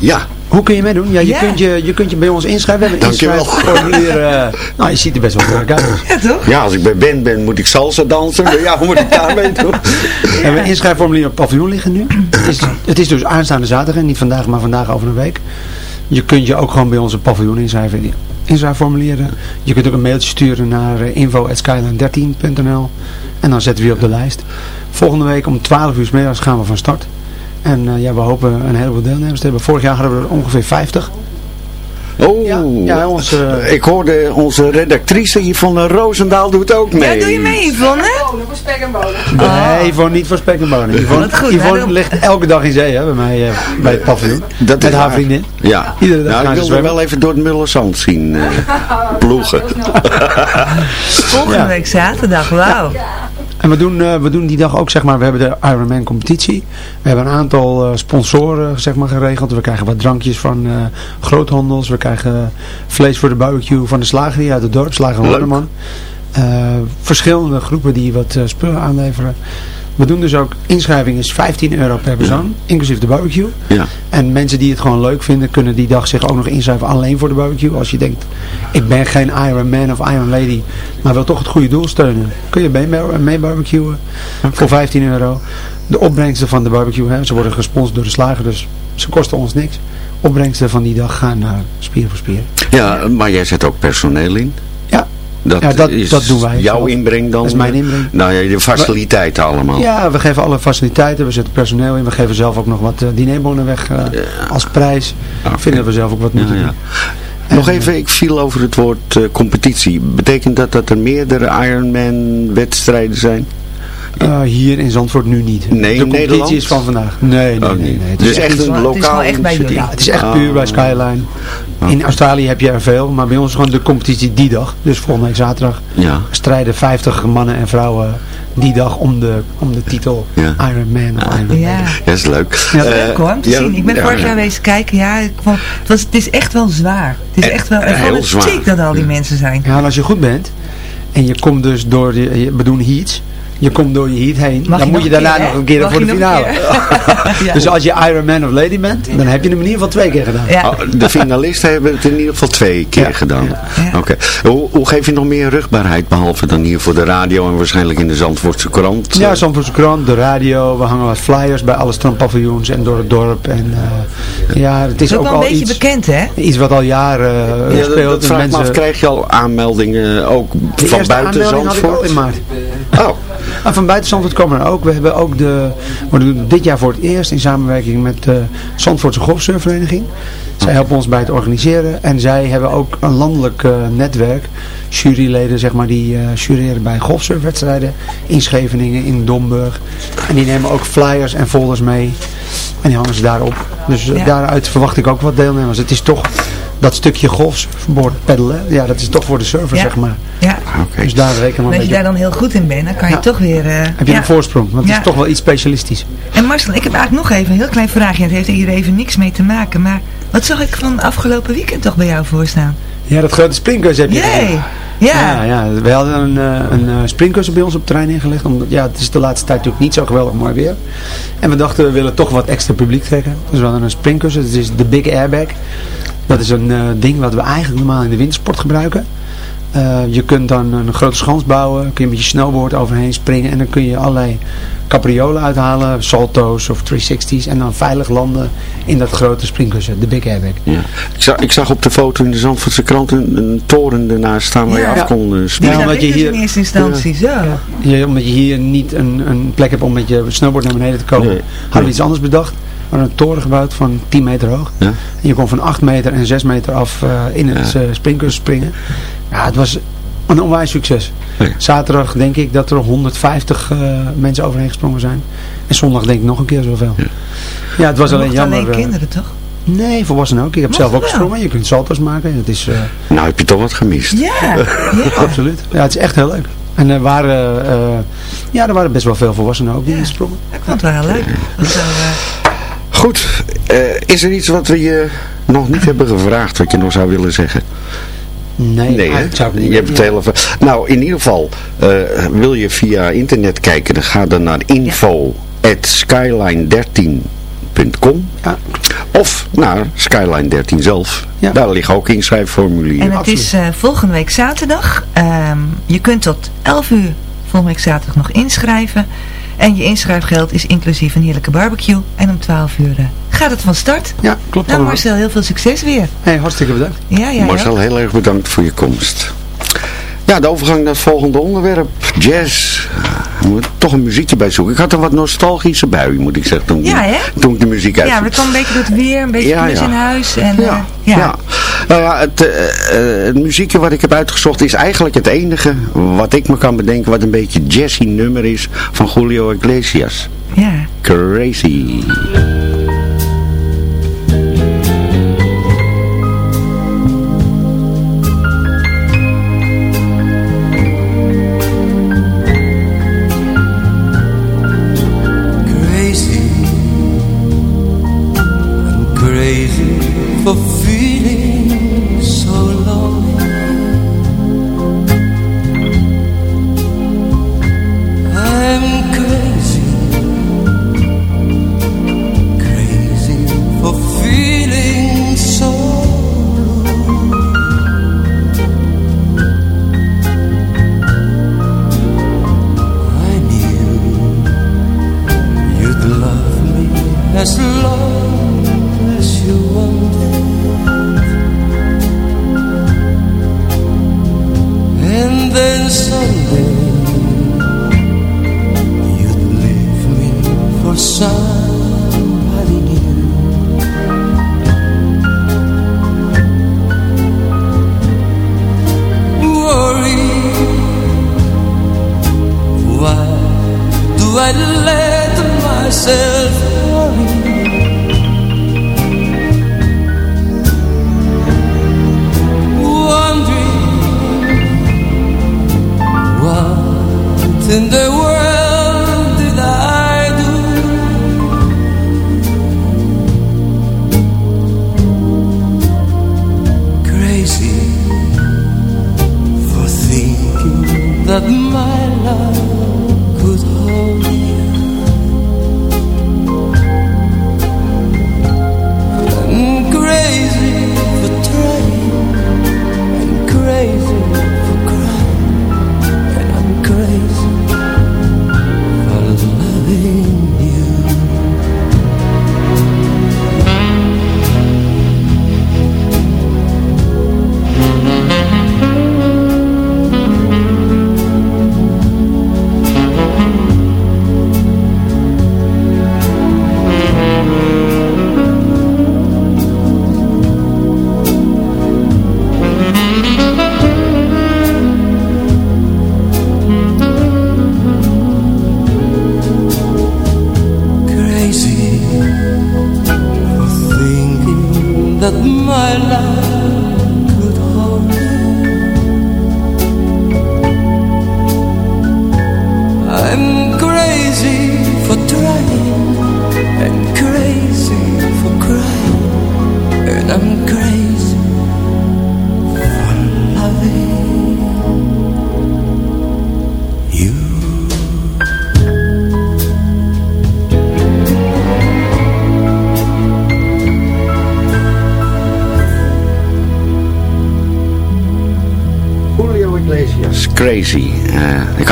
Ja, hoe kun je meedoen? Ja, je, Ja. Kunt je, je kunt je bij ons inschrijven. We hebben een Dankjewel. inschrijfformulier. eh nou, je ziet er best wel sterk uit. Ja, toch? ja, als ik bij Ben ben, moet ik salsa dansen. Ja, hoe moet ik daarmee doen? We hebben een inschrijfformulier op paviljoen liggen nu. Het is, het is dus aanstaande zaterdag, niet vandaag, maar vandaag over een week. Je kunt je ook gewoon bij onze paviljoen inschrijven. Inschrijfformulieren. Je kunt ook een mailtje sturen naar eh, info.skyline13.nl en dan zetten we je op de lijst. Volgende week om 12 uur middags gaan we van start. En eh, ja, we hopen een heleboel deelnemers te hebben. Vorig jaar hadden we er ongeveer 50. Oh, Ja, ja, onze, ik hoorde onze redactrice Yvonne Roosendaal doet ook mee. Ja, doe je mee, Yvonne? Nee, Yvonne niet voor spek en bonen. Yvonne, goed, Yvonne ligt elke dag in zee hè, bij mij eh, bij het paviljoen. Dat Met is haar waar. vriendin. Ja, Iedere dag nou, gaan ik ze wilde wel even door het Mullersand zien eh, ploegen. Volgende Ja. week zaterdag, wauw. En we doen, eh, we doen die dag ook, zeg maar, we hebben de Ironman competitie. We hebben een aantal eh, sponsoren, zeg maar, geregeld. We krijgen wat drankjes van eh, groothandels. We krijgen vlees voor de barbecue van de slager hier uit het dorp, Slager. Horneman. Verschillende groepen die wat spullen aanleveren. We doen dus ook, inschrijving is 15 euro per persoon, inclusief de barbecue. Ja. En mensen die het gewoon leuk vinden, kunnen die dag zich ook nog inschrijven alleen voor de barbecue. Als je denkt, ik ben geen Iron Man of Iron Lady, maar wil toch het goede doel steunen. Kun je mee, mee barbecuen voor 15 euro. De opbrengsten van de barbecue, hè, ze worden gesponsord door de slager, dus ze kosten ons niks. Opbrengsten van die dag gaan naar Spier voor Spier. ja, maar jij zet ook personeel in. Ja, Dat, Ja, dat- is dat doen wij jouw zelf. inbreng dan? Dat is mijn inbreng. Nou ja, de faciliteiten allemaal. ja, we geven alle faciliteiten, we zetten personeel in. We geven zelf ook nog wat uh, dinerbonnen weg eh, als prijs. Oké. Vinden dat we zelf ook wat moeten ja. doen. En, Nog even, ik viel over het woord eh, competitie. Betekent dat dat er meerdere Ironman wedstrijden zijn? Eh, hier in Zandvoort nu niet. Nee, de competitie Nederland? is van vandaag. Nee, nee, Oh, nee. Het Dus is echt het een het is lokaal echt bij jullie. Ja, het is echt Ah. puur bij Skyline. In Australië heb je er veel, maar bij ons is gewoon de competitie die dag. Dus volgende week zaterdag Ja. strijden 50 mannen en vrouwen die dag om de, om de titel Ja. Iron Man of Iron Ja. Dat is leuk. Ja, Eh, Leuk hoor, om te ja, zien. Ik ben ja, vorig ja. jaar wezen kijken. Ja, ik vond, het, was, het is echt wel zwaar. Het is Eh, echt wel heel heel zwaar. dat al die mensen zijn. Ja, en als je goed bent en je komt dus door, de, je, we doen heats, je komt door je heat heen, Mag dan je moet je daarna keer, nog een keer Mag voor de finale. Ja. Dus als je Iron Man of Lady bent, dan heb je hem in ieder geval twee keer gedaan. Ja. Oh, de finalisten hebben het in ieder geval twee keer Ja. gedaan. Ja. Oké. Hoe, hoe geef je nog meer rugbaarheid, behalve dan hier voor de radio en waarschijnlijk in de Zandvoortse krant? Ja, Zandvoortse krant, de radio, we hangen wat flyers bij alle strandpaviljoens en door het dorp. En eh, ja, het is is ook ook wel een al beetje iets, bekend hè? iets wat al jaren eh, Ja, dat, speelt. dat en vraag ik me af, krijg je al aanmeldingen ook de van eerste buiten aanmelding had ik al Zandvoort? in maart. Oh, Ah, van buiten Zandvoort komen er ook. We hebben ook de, we doen dit jaar voor het eerst in samenwerking met de Zandvoortse Golfsurfvereniging. Zij helpen ons bij het organiseren en zij hebben ook een landelijk eh, netwerk. Juryleden zeg maar die eh jureren bij golfsurfwedstrijden in Scheveningen, in Domburg. En die nemen ook flyers en folders mee en die hangen ze daarop. Dus eh, Ja. daaruit verwacht ik ook wat deelnemers. Het is toch dat stukje golfboord peddelen, ja dat is toch voor de surfer Ja. zeg maar. Ja. Dus daar rekenen we En als je beetje daar dan heel goed in bent, dan kan je Ja. toch weer... eh, heb je ja. een voorsprong, want het Ja. is toch wel iets specialistisch. En Marcel, ik heb eigenlijk nog even een heel klein vraagje. Het heeft hier even niks mee te maken. Maar wat zag ik van afgelopen weekend toch bij jou voorstaan? Ja, dat grote springkussen heb je gezien. Ja. Ja, ja, we hadden een, eh, een eh, springkussen bij ons op het terrein ingelegd. Omdat, ja, het is de laatste tijd natuurlijk niet zo geweldig mooi weer. En we dachten, we willen toch wat extra publiek trekken. Dus we hadden een springkussen. Dat is de Big Airbag. Dat is een ding wat we eigenlijk normaal in de wintersport gebruiken. Eh, je kunt dan een grote schans bouwen. Kun je met je snowboard overheen springen. En dan kun je allerlei capriolen uithalen. Salto's of 360's. En dan veilig landen in dat grote springkussen. De Big Airbag. Ja. Ik, zag, ik zag op de foto in de Zandvoortse krant een, een toren ernaast staan waar je Ja. af kon eh, springen. Ja, omdat je hier- in eerste instantie zo. Ja, omdat je hier niet een, een plek hebt om met je snowboard naar beneden te komen, Nee. hadden we iets anders bedacht. We hadden een toren gebouwd van 10 meter hoog. Ja. En je kon van 8 meter en 6 meter af eh, in het Ja. eh, springkussen springen. Ja, het was Een onwijs succes. Zaterdag denk ik dat er 150 eh, mensen overheen gesprongen zijn. En zondag denk ik nog een keer zoveel. Ja, het was alleen jammer. alleen eh, kinderen toch? Nee, volwassenen ook. Ik heb Mag zelf ook wel. gesprongen. Je kunt salto's maken. Het is, eh, Nou heb je toch wat gemist. Ja, absoluut. Ja, het is echt heel leuk. En er waren, eh, ja, er waren best wel veel volwassenen ook die sprongen. ik vond het wel heel leuk. Goed, eh, is er iets wat we je nog niet hebben gevraagd wat je nog zou willen zeggen? Nee, Nee, zou ik het niet je hebt het weten. hele ver- Nou, in ieder geval, eh, wil je via internet kijken, dan ga dan naar info.skyline13.com of naar Skyline 13 zelf. Daar liggen ook inschrijfformulieren. En het is eh, volgende week zaterdag. Ehm, je kunt tot 11 uur volgende week zaterdag nog inschrijven. En je inschrijfgeld is inclusief een heerlijke barbecue. En om 12 uur eh, gaat het van start. Ja, klopt Nou allemaal. Marcel, heel veel succes weer. Hey, hartstikke bedankt. Ja, ja, Marcel, heel erg bedankt voor je komst. Ja, de overgang naar het volgende onderwerp. Jazz. Er moet toch een muziekje bij zoeken. Ik had een wat nostalgische bui, moet ik zeggen, toen, Ja, hè? toen ik de muziek uit. Ja, we kwamen een beetje door het weer, een beetje Ja, in huis. En, eh, Ja, ja. ja. Nou ja, het, eh, eh, het muziekje wat ik heb uitgezocht is eigenlijk het enige wat ik me kan bedenken wat een beetje jazzy nummer is van Julio Iglesias. ja. Crazy. crazy. For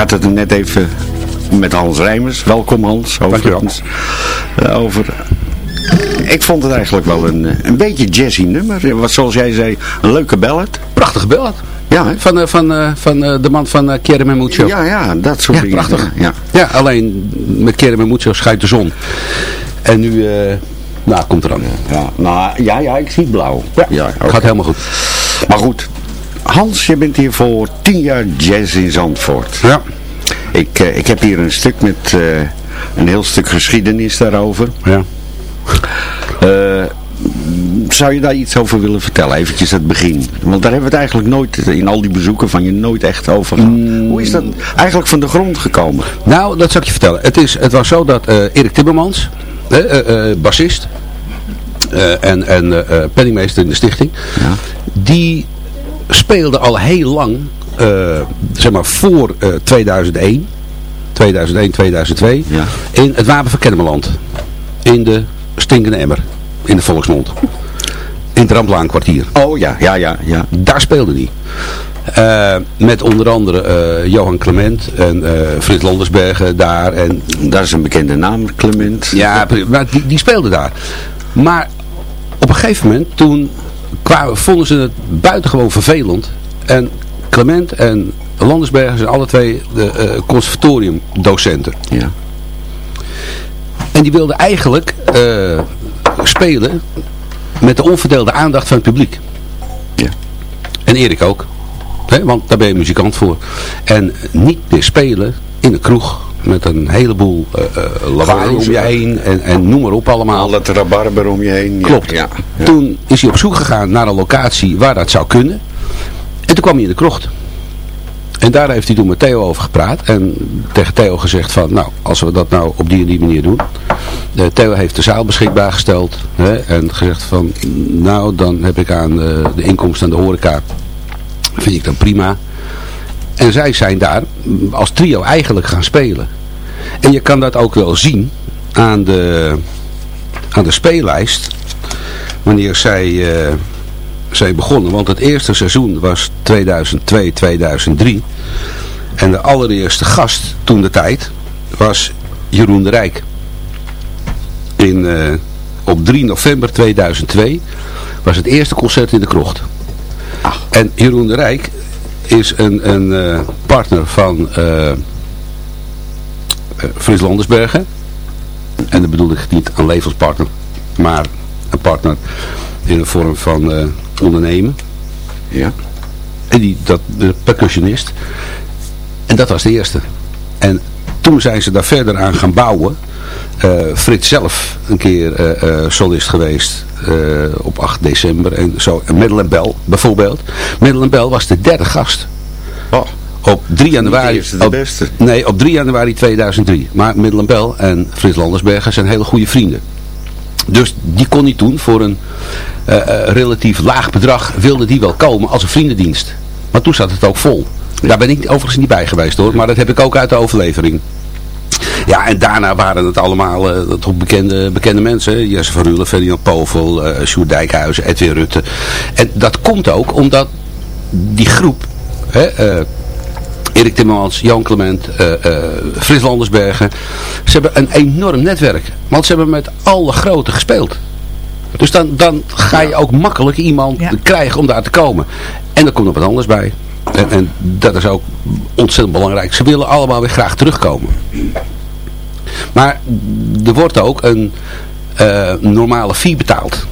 had het er net even met Hans Rijmers. Welkom Hans. Overigens. Eh, over. Ik vond het eigenlijk wel een, eh, een beetje jazzy nummer. Wat zoals jij zei, een leuke ballad. Prachtige ballad. Ja, hè? Van, eh, van, van de man van Kerem Mucho. Ja, ja, dat soort Ja, dingen. prachtig. Ja. Ja, alleen met Kerem Mucho schijnt de zon. En nu, nou, komt er dan. Ja, nou, ja, ja, ik zie blauw. Ja, Gaat helemaal goed. Maar goed, Hans, je bent hier voor tien jaar jazz in Zandvoort. Ja. Ik, eh, ik heb hier een stuk met eh, een heel stuk geschiedenis daarover. Ja. Eh, zou je daar iets over willen vertellen? Eventjes het begin. Want daar hebben we het eigenlijk nooit, in al die bezoeken van je, nooit echt over gehad. Hoe is dat eigenlijk van de grond gekomen? Nou, dat zal ik je vertellen. Het, is, het was zo dat eh, Erik Timmermans, eh, bassist en, en penningmeester in de stichting, die speelde al heel lang, zeg maar voor eh, 2001, 2001, 2002, in het Wapen van Kennemerland. In de stinkende emmer, in de volksmond. In het Ramplaankwartier. Oh ja, ja, ja. ja. Daar speelde hij. Eh, met onder andere eh, Johan Clement en eh Frits Landersbergen daar. En, Dat is een bekende naam, Clement. ja, maar die, die speelde daar. Maar op een gegeven moment, toen kwamen, vonden ze het buitengewoon vervelend. En Clement en Landersbergen zijn alle twee de eh, conservatoriumdocenten. Ja. En die wilden eigenlijk eh, spelen met de onverdeelde aandacht van het publiek. Ja. En Erik ook. Hè, want daar ben je muzikant voor. En niet meer spelen in een kroeg met een heleboel eh, lawaai om je heen en, en noem maar op allemaal. Al het rabarber om je heen. ja. Klopt. Ja. ja. Toen is hij op zoek gegaan naar een locatie waar dat zou kunnen. En toen kwam hij in de krocht. En daar heeft hij toen met Theo over gepraat. En tegen Theo gezegd van, nou, als we dat nou op die en die manier doen. Eh, Theo heeft de zaal beschikbaar gesteld. Hè, en gezegd van, nou, dan heb ik aan de inkomsten aan de horeca. Vind ik dan prima. En zij zijn daar als trio eigenlijk gaan spelen. En je kan dat ook wel zien aan de, aan de speellijst. Wanneer zij, eh, zij begonnen. Want het eerste seizoen was 2002-2003. En de allereerste gast toen de tijd was Jeroen de Rijk. In, eh, op 3 november 2002 was het eerste concert in de krocht. En Jeroen de Rijk is een, een eh, partner van eh, Frits Landersbergen. En dat bedoel ik niet een levenspartner, maar een partner in de vorm van eh, ondernemen. Ja. En die, dat, de percussionist. En dat was de eerste. En toen zijn ze daar verder aan gaan bouwen. Eh, Frits zelf een keer eh, solist geweest op 8 december. En zo. En Madeleine Bell bijvoorbeeld. Madeleine Bell was de derde gast. Op 3 januari. eerste, de op- beste. Nee, op 3 januari 2003. Maar Madeleine Bell en Frits Landersbergen zijn hele goede vrienden. Dus die kon niet doen voor een eh, eh, relatief laag bedrag wilde die wel komen als een vriendendienst. Maar toen zat het ook vol. Daar ben ik overigens niet bij geweest hoor, maar dat heb ik ook uit de overlevering. Ja, en daarna waren het allemaal toch bekende, bekende mensen. Jesse van Rulen, Ferdinand Povel, eh Sjoerd Dijkhuizen, Edwin Rutte. En dat komt ook omdat die groep, hè, Erik Timmermans, Jan Clement, eh eh Frits Landersbergen. Ze hebben een enorm netwerk. Want ze hebben met alle grote gespeeld. Dus dan, dan ga je ook makkelijk iemand krijgen om daar te komen. En er komt nog wat anders bij. En, en dat is ook ontzettend belangrijk. Ze willen allemaal weer graag terugkomen. Maar er wordt ook een eh, normale fee betaald.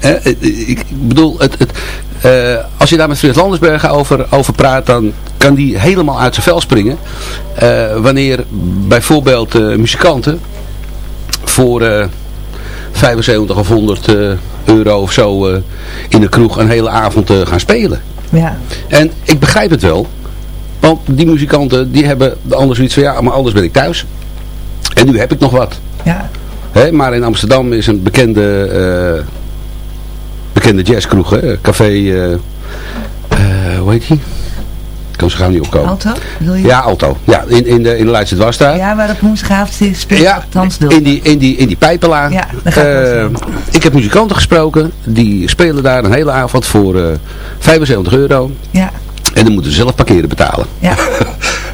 Hè, eh, ik bedoel, het, het, eh, als je daar met Frits Landersbergen over, over praat, dan kan die helemaal uit zijn vel springen. Eh, wanneer bijvoorbeeld eh, muzikanten voor eh 75 of 100 eh, euro of zo in de kroeg een hele avond gaan spelen. Ja. En ik begrijp het wel. Want die muzikanten die hebben anders zoiets van ja, maar anders ben ik thuis. En nu heb ik nog wat. Ja. Hè, maar in Amsterdam is een bekende, bekende jazzkroeg, hè? Café, eh, eh, hoe heet die? Ik kan ze gauw niet opkomen. Alto, bedoel je? Ja, Alto. Ja, in, in de, in de Leidse Dwarsstraat. Ja, waar op woensdagavond speelt Ja, in die, in die, in die pijpenlaan. Ja, daar ik Eh, ik heb muzikanten gesproken. Die spelen daar een hele avond voor eh 75 euro. Ja. En dan moeten ze zelf parkeren betalen. Ja.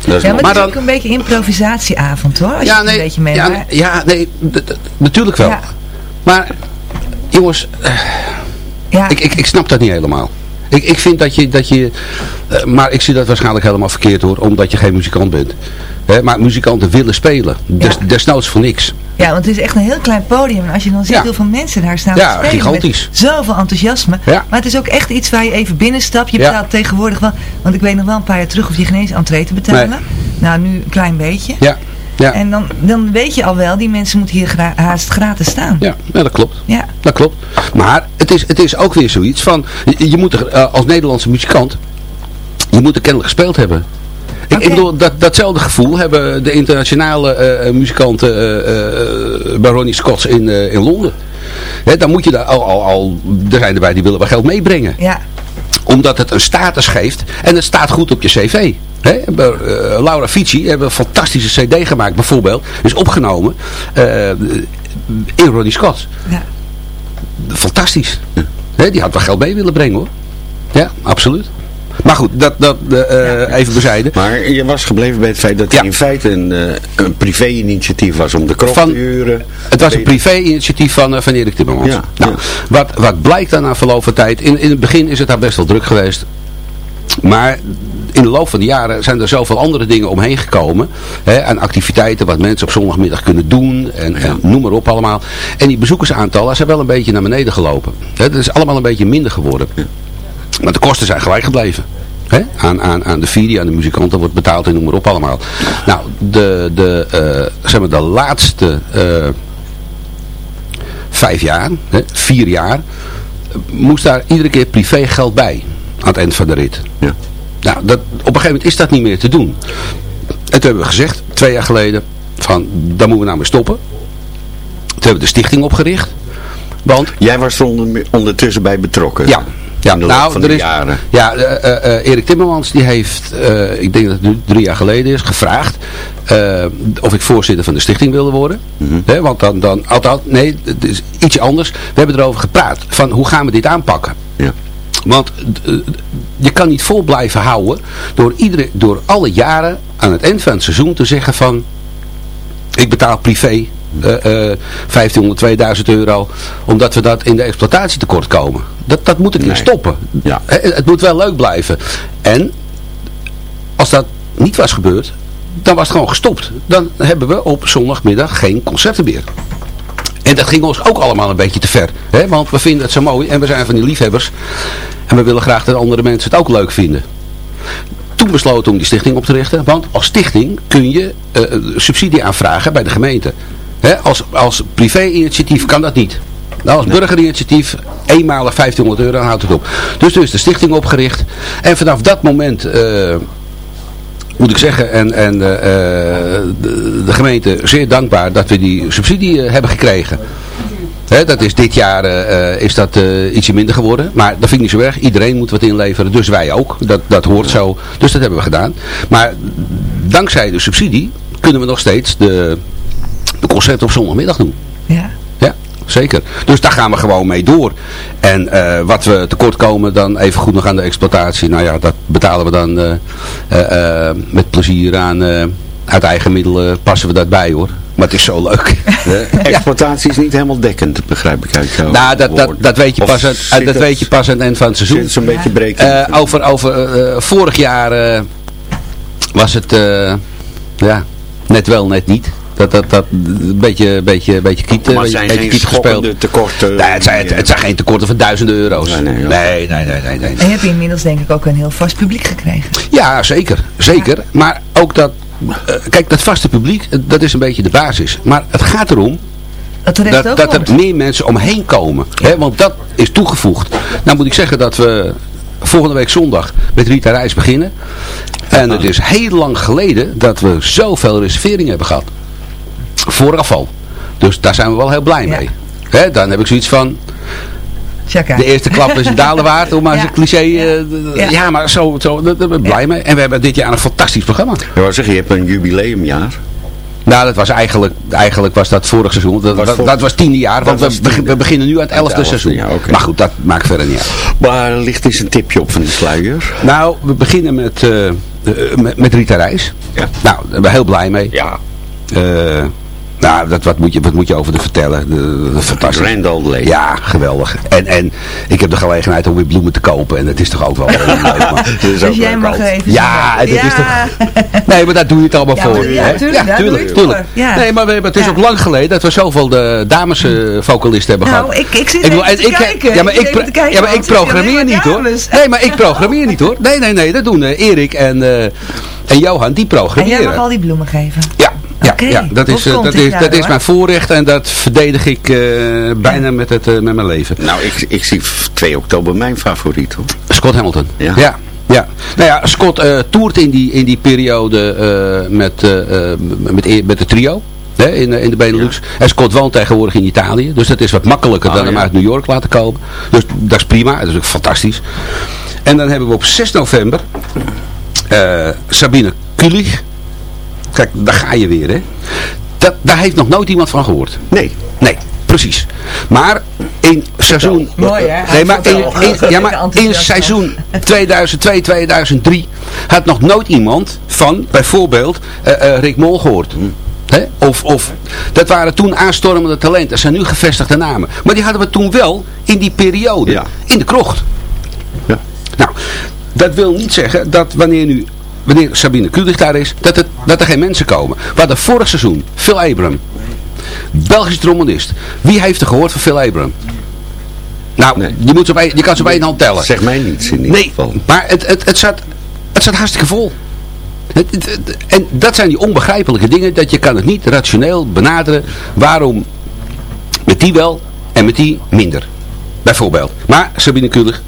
Dat is ja, maar, maar het is dan, ook een beetje improvisatieavond hoor. Als je het een beetje mee ja, ja, nee, natuurlijk wel. Ja. Maar, jongens, eh, ik, ik, ik snap dat niet helemaal. Ik, ik vind dat je, dat je eh, maar ik zie dat waarschijnlijk helemaal verkeerd hoor, omdat je geen muzikant bent. Hè, maar muzikanten willen spelen. Des, Desnoods voor niks. Ja, want het is echt een heel klein podium. En als je dan ziet Ja. hoeveel mensen daar staan Ja, te spelen. gigantisch. Met zoveel enthousiasme. Ja. Maar het is ook echt iets waar je even binnenstapt. Je Ja. betaalt tegenwoordig wel. Want ik weet nog wel een paar jaar terug of je geen eens entree te betalen. Nee. Nou, nu een klein beetje. Ja. Ja. En dan, dan weet je al wel, die mensen moeten hier gra- haast gratis staan. Ja, ja, dat klopt. Ja. Dat klopt. Maar het is, het is ook weer zoiets van, je, je moet er eh, als Nederlandse muzikant, je moet er kennelijk gespeeld hebben. Ik, ik bedoel, dat, datzelfde gevoel hebben de internationale eh, eh, muzikanten eh, bij Ronnie Scott's in, in Londen. Hè, dan moet je daar al, al, al, er zijn erbij die willen wel geld meebrengen. Ja. Omdat het een status geeft en het staat goed op je cv. Eh, Laura Fici hebben een fantastische cd gemaakt bijvoorbeeld. Is opgenomen eh, in Ronnie Scott's. Ja. Fantastisch. Hè, die had wel geld mee willen brengen hoor. Ja, absoluut. Maar goed, dat, dat eh, even bezijden. Maar je was gebleven bij het feit dat het in feite een, een privé-initiatief was om de krocht Van- te huren. Het was een privé-initiatief van, van Erik Timmermans. Ja, nou, Wat, wat blijkt dan na verloop van tijd? In, in het begin is het daar best wel druk geweest. Maar in de loop van de jaren zijn er zoveel andere dingen omheen gekomen. Hè, aan activiteiten wat mensen op zondagmiddag kunnen doen. En, en noem maar op allemaal. En die bezoekersaantallen zijn wel een beetje naar beneden gelopen. Hè, het is allemaal een beetje minder geworden. Maar de kosten zijn gelijk gebleven. Hè? Aan, aan, aan de vier die aan de muzikanten wordt betaald en noem maar op allemaal. Nou, de, de, eh, zeg maar de laatste eh, vijf jaar, hè, vier jaar, moest daar iedere keer privé geld bij. Aan het eind van de rit. Ja. Nou, dat, op een gegeven moment is dat niet meer te doen. En toen hebben we gezegd, twee jaar geleden, van daar moeten we nou mee stoppen. Toen hebben we de stichting opgericht. Want, Jij was er onder, ondertussen bij betrokken. ja, ja, in de loop nou, van er de is, jaren. ja, eh, Erik Timmermans die heeft, ik denk dat het nu drie jaar geleden is, gevraagd of ik voorzitter van de stichting wilde worden. Mhm. Want dan, dan, althans, nee, het is ietsje anders. We hebben erover gepraat, van hoe gaan we dit aanpakken? Ja. Want eh, je kan niet vol blijven houden door, iedere, door alle jaren aan het eind van het seizoen te zeggen van ik betaal privé eh, eh, 1500, 2000 euro omdat we dat in de exploitatie tekort komen. Dat, dat moet keer Nee. stoppen. Ja. Het moet wel leuk blijven. En als dat niet was gebeurd, dan was het gewoon gestopt. Dan hebben we op zondagmiddag geen concerten meer. En dat ging ons ook allemaal een beetje te ver. Hè? Want we vinden het zo mooi en we zijn van die liefhebbers. En we willen graag dat andere mensen het ook leuk vinden. Toen besloten om die stichting op te richten. Want als stichting kun je eh, subsidie aanvragen bij de gemeente. Hè? Als, als privé-initiatief kan dat niet. Nou, als burgerinitiatiatief, eenmalig 1500 euro, dan houdt het op. Dus er is de stichting opgericht. En vanaf dat moment... eh, moet ik zeggen, en, en eh, de, de gemeente zeer dankbaar dat we die subsidie eh, hebben gekregen. Dat is dit jaar eh, is dat ietsje minder geworden. Maar dat vind ik niet zo erg. Iedereen moet wat inleveren. Dus wij ook. Dat, dat hoort zo. Dus dat hebben we gedaan. Maar dankzij de subsidie kunnen we nog steeds de, de concerten op zondagmiddag doen. Ja. Zeker. Dus daar gaan we gewoon mee door. En eh, wat we tekort komen dan even goed nog aan de exploitatie. Nou ja, dat betalen we dan eh, eh, met plezier aan. uit eigen middelen passen we dat bij hoor. Maar het is zo leuk. De exploitatie is niet helemaal dekkend, begrijp ik uit jouw Nou, dat, dat, dat, weet je pas aan, dat het- weet je pas aan het eind van het seizoen. het zo'n beetje breken. Over over vorig jaar was het ja, net wel, net niet. Dat, dat, dat, een beetje, beetje, beetje kiet, maar zijn beetje kiet gespeeld. tekorten. Nee, het, zijn, het, het zijn geen tekorten van duizenden euro's. Nee, nee, nee, nee, nee, nee, nee. En je hebt inmiddels denk ik ook een heel vast publiek gekregen. Ja, zeker. Zeker. Maar ook dat, eh, kijk, dat vaste publiek, eh, dat is een beetje de basis. Maar het gaat erom Dat rest dat, ook dat er meer mensen omheen komen. Hè? Want dat is toegevoegd. Nou moet ik zeggen dat we volgende week zondag met Rita Reis beginnen. En het is heel lang geleden dat we zoveel reserveringen hebben gehad. Vooraf al. Dus daar zijn we wel heel blij mee. Hè? Dan heb ik zoiets van, Tjaka. de eerste klap is een dalen waard, om maar eens Ja. een cliché. eh, Ja. ja. maar zo, zo daar ben ik blij mee. En we hebben dit jaar een fantastisch programma. Ik wou zeggen, je hebt een jubileumjaar. Nou, dat was eigenlijk, eigenlijk was dat vorig seizoen. Dat Was dat, voor- dat was tiende jaar, want we, tiende. we beginnen nu aan het elfde elfde, seizoen. ja, oké. Maar goed, dat maakt verder niet uit. Maar ligt eens een tipje op van die sluier. Nou, we beginnen met, eh, eh, met, met Rita Reis. Ja. Nou, daar ben ik heel blij mee. Ja. Eh, Nou, dat, wat, moet je, wat moet je over de vertellen? De, de, fantastisch. Grand Old Lady. Ja, geweldig. En, en ik heb de gelegenheid om weer bloemen te kopen. En dat is toch ook wel heel leuk. Dus jij mag er even Ja, zeggen. dat is toch... Nee, maar daar doe je het allemaal Ja, voor. ja, hè? tuurlijk. Ja. Nee, maar we hebben, het is Ja. ook lang geleden dat we zoveel de dames eh, vocalisten hebben Nou, gehad. ik, ik zit bedoel, even te en ik, kijken. Ja, maar ik, kijken, ja, maar ik programmeer niet hoor. Nee, maar ik programmeer niet hoor. Nee, nee, nee, dat doen eh, Erik en, eh, en Johan, die En jij programmeren. mag al die bloemen geven. Ja, ja, dat, is, eh, dat, dit is, dat is mijn voorrecht en dat verdedig ik eh, bijna met, het, eh, met mijn leven. Nou, ik, ik zie 2 oktober mijn favoriet hoor. Scott Hamilton. Ja. ja. ja. Nou ja, Scott eh toert in die, in die periode eh, met, eh, eh, met, met de trio. Hè, in, eh, in de Benelux. En Scott woont tegenwoordig in Italië. Dus dat is wat makkelijker Ah, dan hem uit New York laten komen. Dus dat is prima. Dat is ook fantastisch. En dan hebben we op 6 november eh, Sabine Kulich. Kijk, daar ga je weer hè. Dat, daar heeft nog nooit iemand van gehoord. Nee. Nee, precies. Maar in seizoen... Mooi, hè? Nee, maar in, ja, maar in seizoen 2002, 2003 had nog nooit iemand van bijvoorbeeld eh, eh, Rick Mol gehoord. Hè? Of, of, dat waren toen aanstormende talenten. Dat zijn nu gevestigde namen. Maar die hadden we toen wel in die periode. Ja. In de krocht. Ja. Nou, dat wil niet zeggen dat wanneer nu wanneer Sabine Kudig daar is, dat, het, dat er geen mensen komen. We hadden vorig seizoen Phil Abram. Belgisch trombonist. Wie heeft er gehoord van Phil Abram? Nou, Nee. je, moet ze op je kan ze op één hand tellen. Zeg mij niets in ieder Nee, geval. maar het, het, het, zat, het zat hartstikke vol. Het- het- het- en dat zijn die onbegrijpelijke dingen, dat je kan het niet rationeel benaderen. Waarom met die wel en met die minder. Bijvoorbeeld. Maar Sabine Kulig,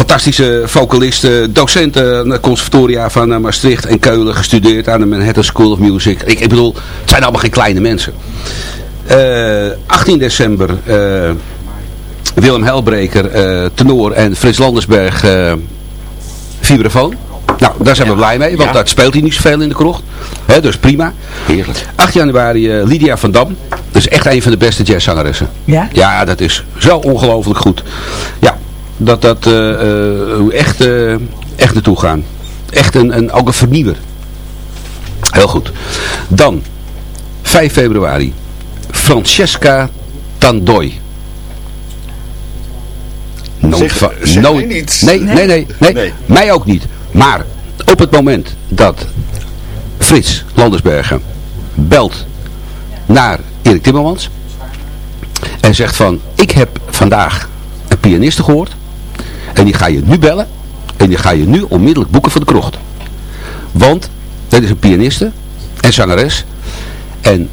fantastische vocalist, eh, docent eh, aan de conservatoria van eh, Maastricht en Keulen, gestudeerd aan de Manhattan School of Music. Ik, ik bedoel, het zijn allemaal geen kleine mensen. Eh, 18 december, Willem Helbreker, eh, tenor en Frits Landersberg, vibrafoon. Nou, daar zijn we blij mee, want Ja. dat speelt hij niet zoveel in de krocht. Hè, dus prima. Heerlijk. 8 januari Lydia van Dam. Dat is echt een van de beste jazzzangeressen. Ja? Ja, dat is zo ongelooflijk goed. Ja, dat dat eh, eh, hoe echt, eh, echt naartoe gaan. Echt een, een, ook een vernieuwer. Heel goed. Dan, 5 februari. Francesca Tandoy. Nooit van, nooit, nee, nee, nee, Nee. Mij ook niet. Maar op het moment dat Frits Landersbergen belt naar Erik Timmermans en zegt van, ik heb vandaag een pianiste gehoord en die ga je nu bellen en die ga je nu onmiddellijk boeken voor de krocht. Want dat is een pianiste en zangeres en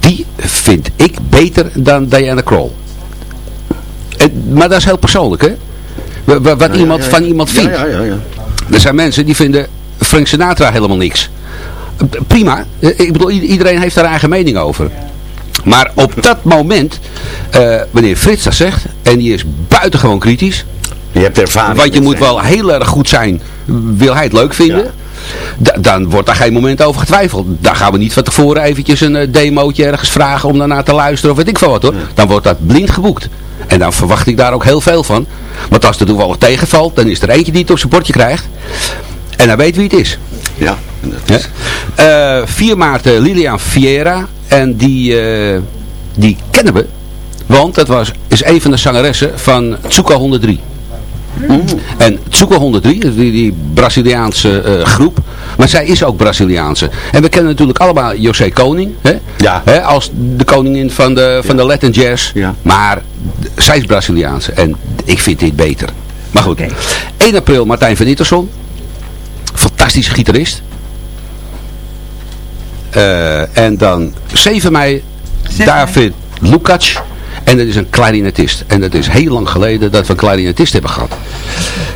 die vind ik beter dan Diana Kroll. En, maar dat is heel persoonlijk hè. Wa- wa- Wat Ja, iemand ja, ja. van iemand vindt. Ja, ja, ja. ja. Er zijn mensen die vinden Frank Sinatra helemaal niks. Prima. Ik bedoel, iedereen heeft daar eigen mening over. Maar op dat moment, eh, wanneer Frits dat zegt, en die is buitengewoon kritisch, Je hebt ervaring. want je moet zijn. wel heel erg goed zijn, wil hij het leuk vinden, da- dan wordt daar geen moment over getwijfeld. Dan gaan we niet van tevoren eventjes een eh, demootje ergens vragen om daarna te luisteren of weet ik veel wat hoor. Dan wordt dat blind geboekt. En dan verwacht ik daar ook heel veel van. Want als het toevallig tegenvalt, dan is er eentje die het op zijn bordje krijgt. En dan weet wie het is. Ja, Ja. is... Eh, 4 maart eh, Lilian Vieira. En die, eh, die kennen we. Want dat was, is een van de zangeressen van Tsuka 103. En Tsuka 103, die, die Braziliaanse eh, groep. Maar zij is ook Braziliaanse. En we kennen natuurlijk allemaal José Koning. Hè? Ja. Hè, als de koningin van de, van de Latin Jazz. Ja. Maar zij is Braziliaanse. En ik vind dit beter. Maar goed. Oké. 1 april Martijn van Itterson. Fantastische gitarist. Eh, en dan 7 mei David Lukac. En dat is een klarinetist. En dat is heel lang geleden dat we een klarinetist hebben gehad.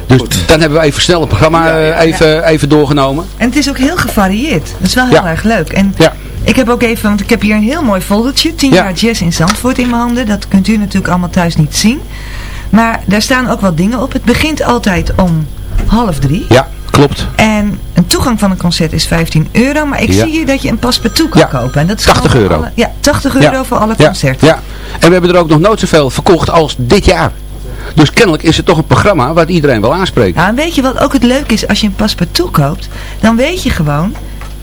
Dus dan hebben we even snel het programma eh, even, even doorgenomen. En het is ook heel gevarieerd. Dat is wel heel Ja. erg leuk. En Ja. ik heb ook even, want ik heb hier een heel mooi foldertje. 10 Ja. jaar jazz in Zandvoort in mijn handen. Dat kunt u natuurlijk allemaal thuis niet zien. Maar daar staan ook wat dingen op. Het begint altijd om half drie. Ja, klopt. En een toegang van een concert is 15 euro. Maar ik Ja. zie hier dat je een paspartout kan Ja. kopen. En dat is 80 gewoon voor euro. alle- ja, 80 euro voor alle concerten. Ja. En we hebben er ook nog nooit zoveel verkocht als dit jaar. Dus kennelijk is het toch een programma wat iedereen wel aanspreekt. Ja, en weet je wat ook het leuke is? Als je een paspartout koopt, dan weet je gewoon,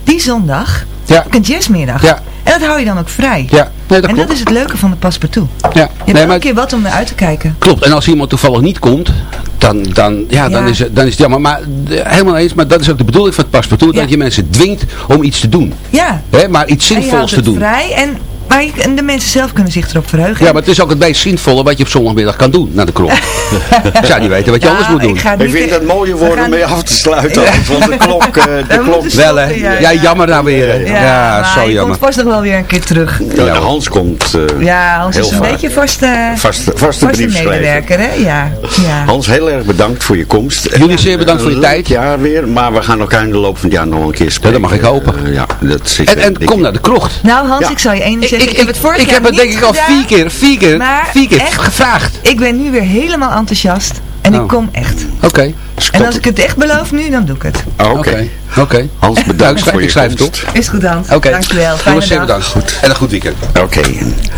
die zondag Ja. heb ik een jazzmiddag. Ja. En dat hou je dan ook vrij. Ja, nee, dat en klopt. dat is het leuke van de paspartout. Ja. Je hebt Nee, maar keer wat om naar uit te kijken. Klopt, en als iemand toevallig niet komt, dan, dan, ja, dan, Ja. Is, het, dan is het jammer. Maar de- helemaal eens, maar dat is ook de bedoeling van het paspartout, dat je mensen dwingt om iets te doen. Ja. Hè, maar iets zinvols te doen. vrij en, maar je- de mensen zelf kunnen zich erop verheugen. Ja, maar het is ook het meest zinvolle wat je op zondagmiddag kan doen, naar de klok. Ik zou niet weten wat je Ja, anders moet doen. ik Ik vind het mooie woorden gaan- om mee af te sluiten. Want de klok, eh, de We klok Wel hè? ja, Ja, ja. jammer nou weer. hè. Ja, Ja, maar zo jammer. komt vast nog wel weer een keer terug. Ja, Hans komt eh, Ja, Hans heel is een vaak. beetje vaste, Vaste, vaste, briefschrijver. medewerker, hè? Ja. ja. Hans, heel erg bedankt voor je komst. Jullie zeer bedankt voor je tijd. jaar weer, maar we gaan elkaar in de loop van het jaar nog een keer spreken. dat mag ik hopen. Eh, ja, dat En, en kom naar de krocht. Nou Hans, Ja. ik zal je één Ik, ik, Ik, heb het vorig ik jaar heb het niet denk ik al gedaan, vier keer, vier keer, vier keer echt- gevraagd. Ik ben nu weer helemaal enthousiast. En Oh. ik kom echt. Oké, En als ik het echt beloof nu, dan doe ik het. Ah, Oké. oké, oké. Hans, bedankt ik schrijf, voor je ik schrijf het op. Is goed Hans. Oké, Dankjewel. Fijne Jongens, zeer dag. bedankt. Goed. En een goed weekend. Oké.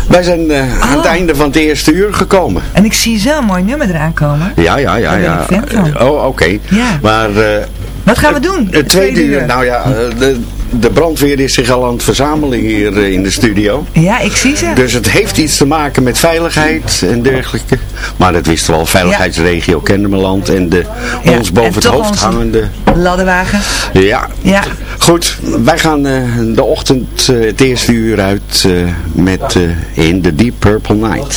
Wij zijn eh, aan het Oh. einde van het eerste uur gekomen. En ik zie zo'n mooi nummer eraan komen. Ja, ja, ja. Ja. ik fan van. Oh, oké. Ja. Maar eh, Wat gaan we doen? het tweede uur, nou ja, eh, de, de brandweer is zich al aan het verzamelen hier eh, in de studio. Ja, ik zie ze. Dus het heeft iets te maken met veiligheid en dergelijke. Maar dat wisten we al, veiligheidsregio Kennemerland en de Ja, ons boven en het hoofd hangende. Ladderwagen. Ja, Ja. goed. Wij gaan eh, de ochtend eh, het eerste uur uit met In the Deep Purple Night.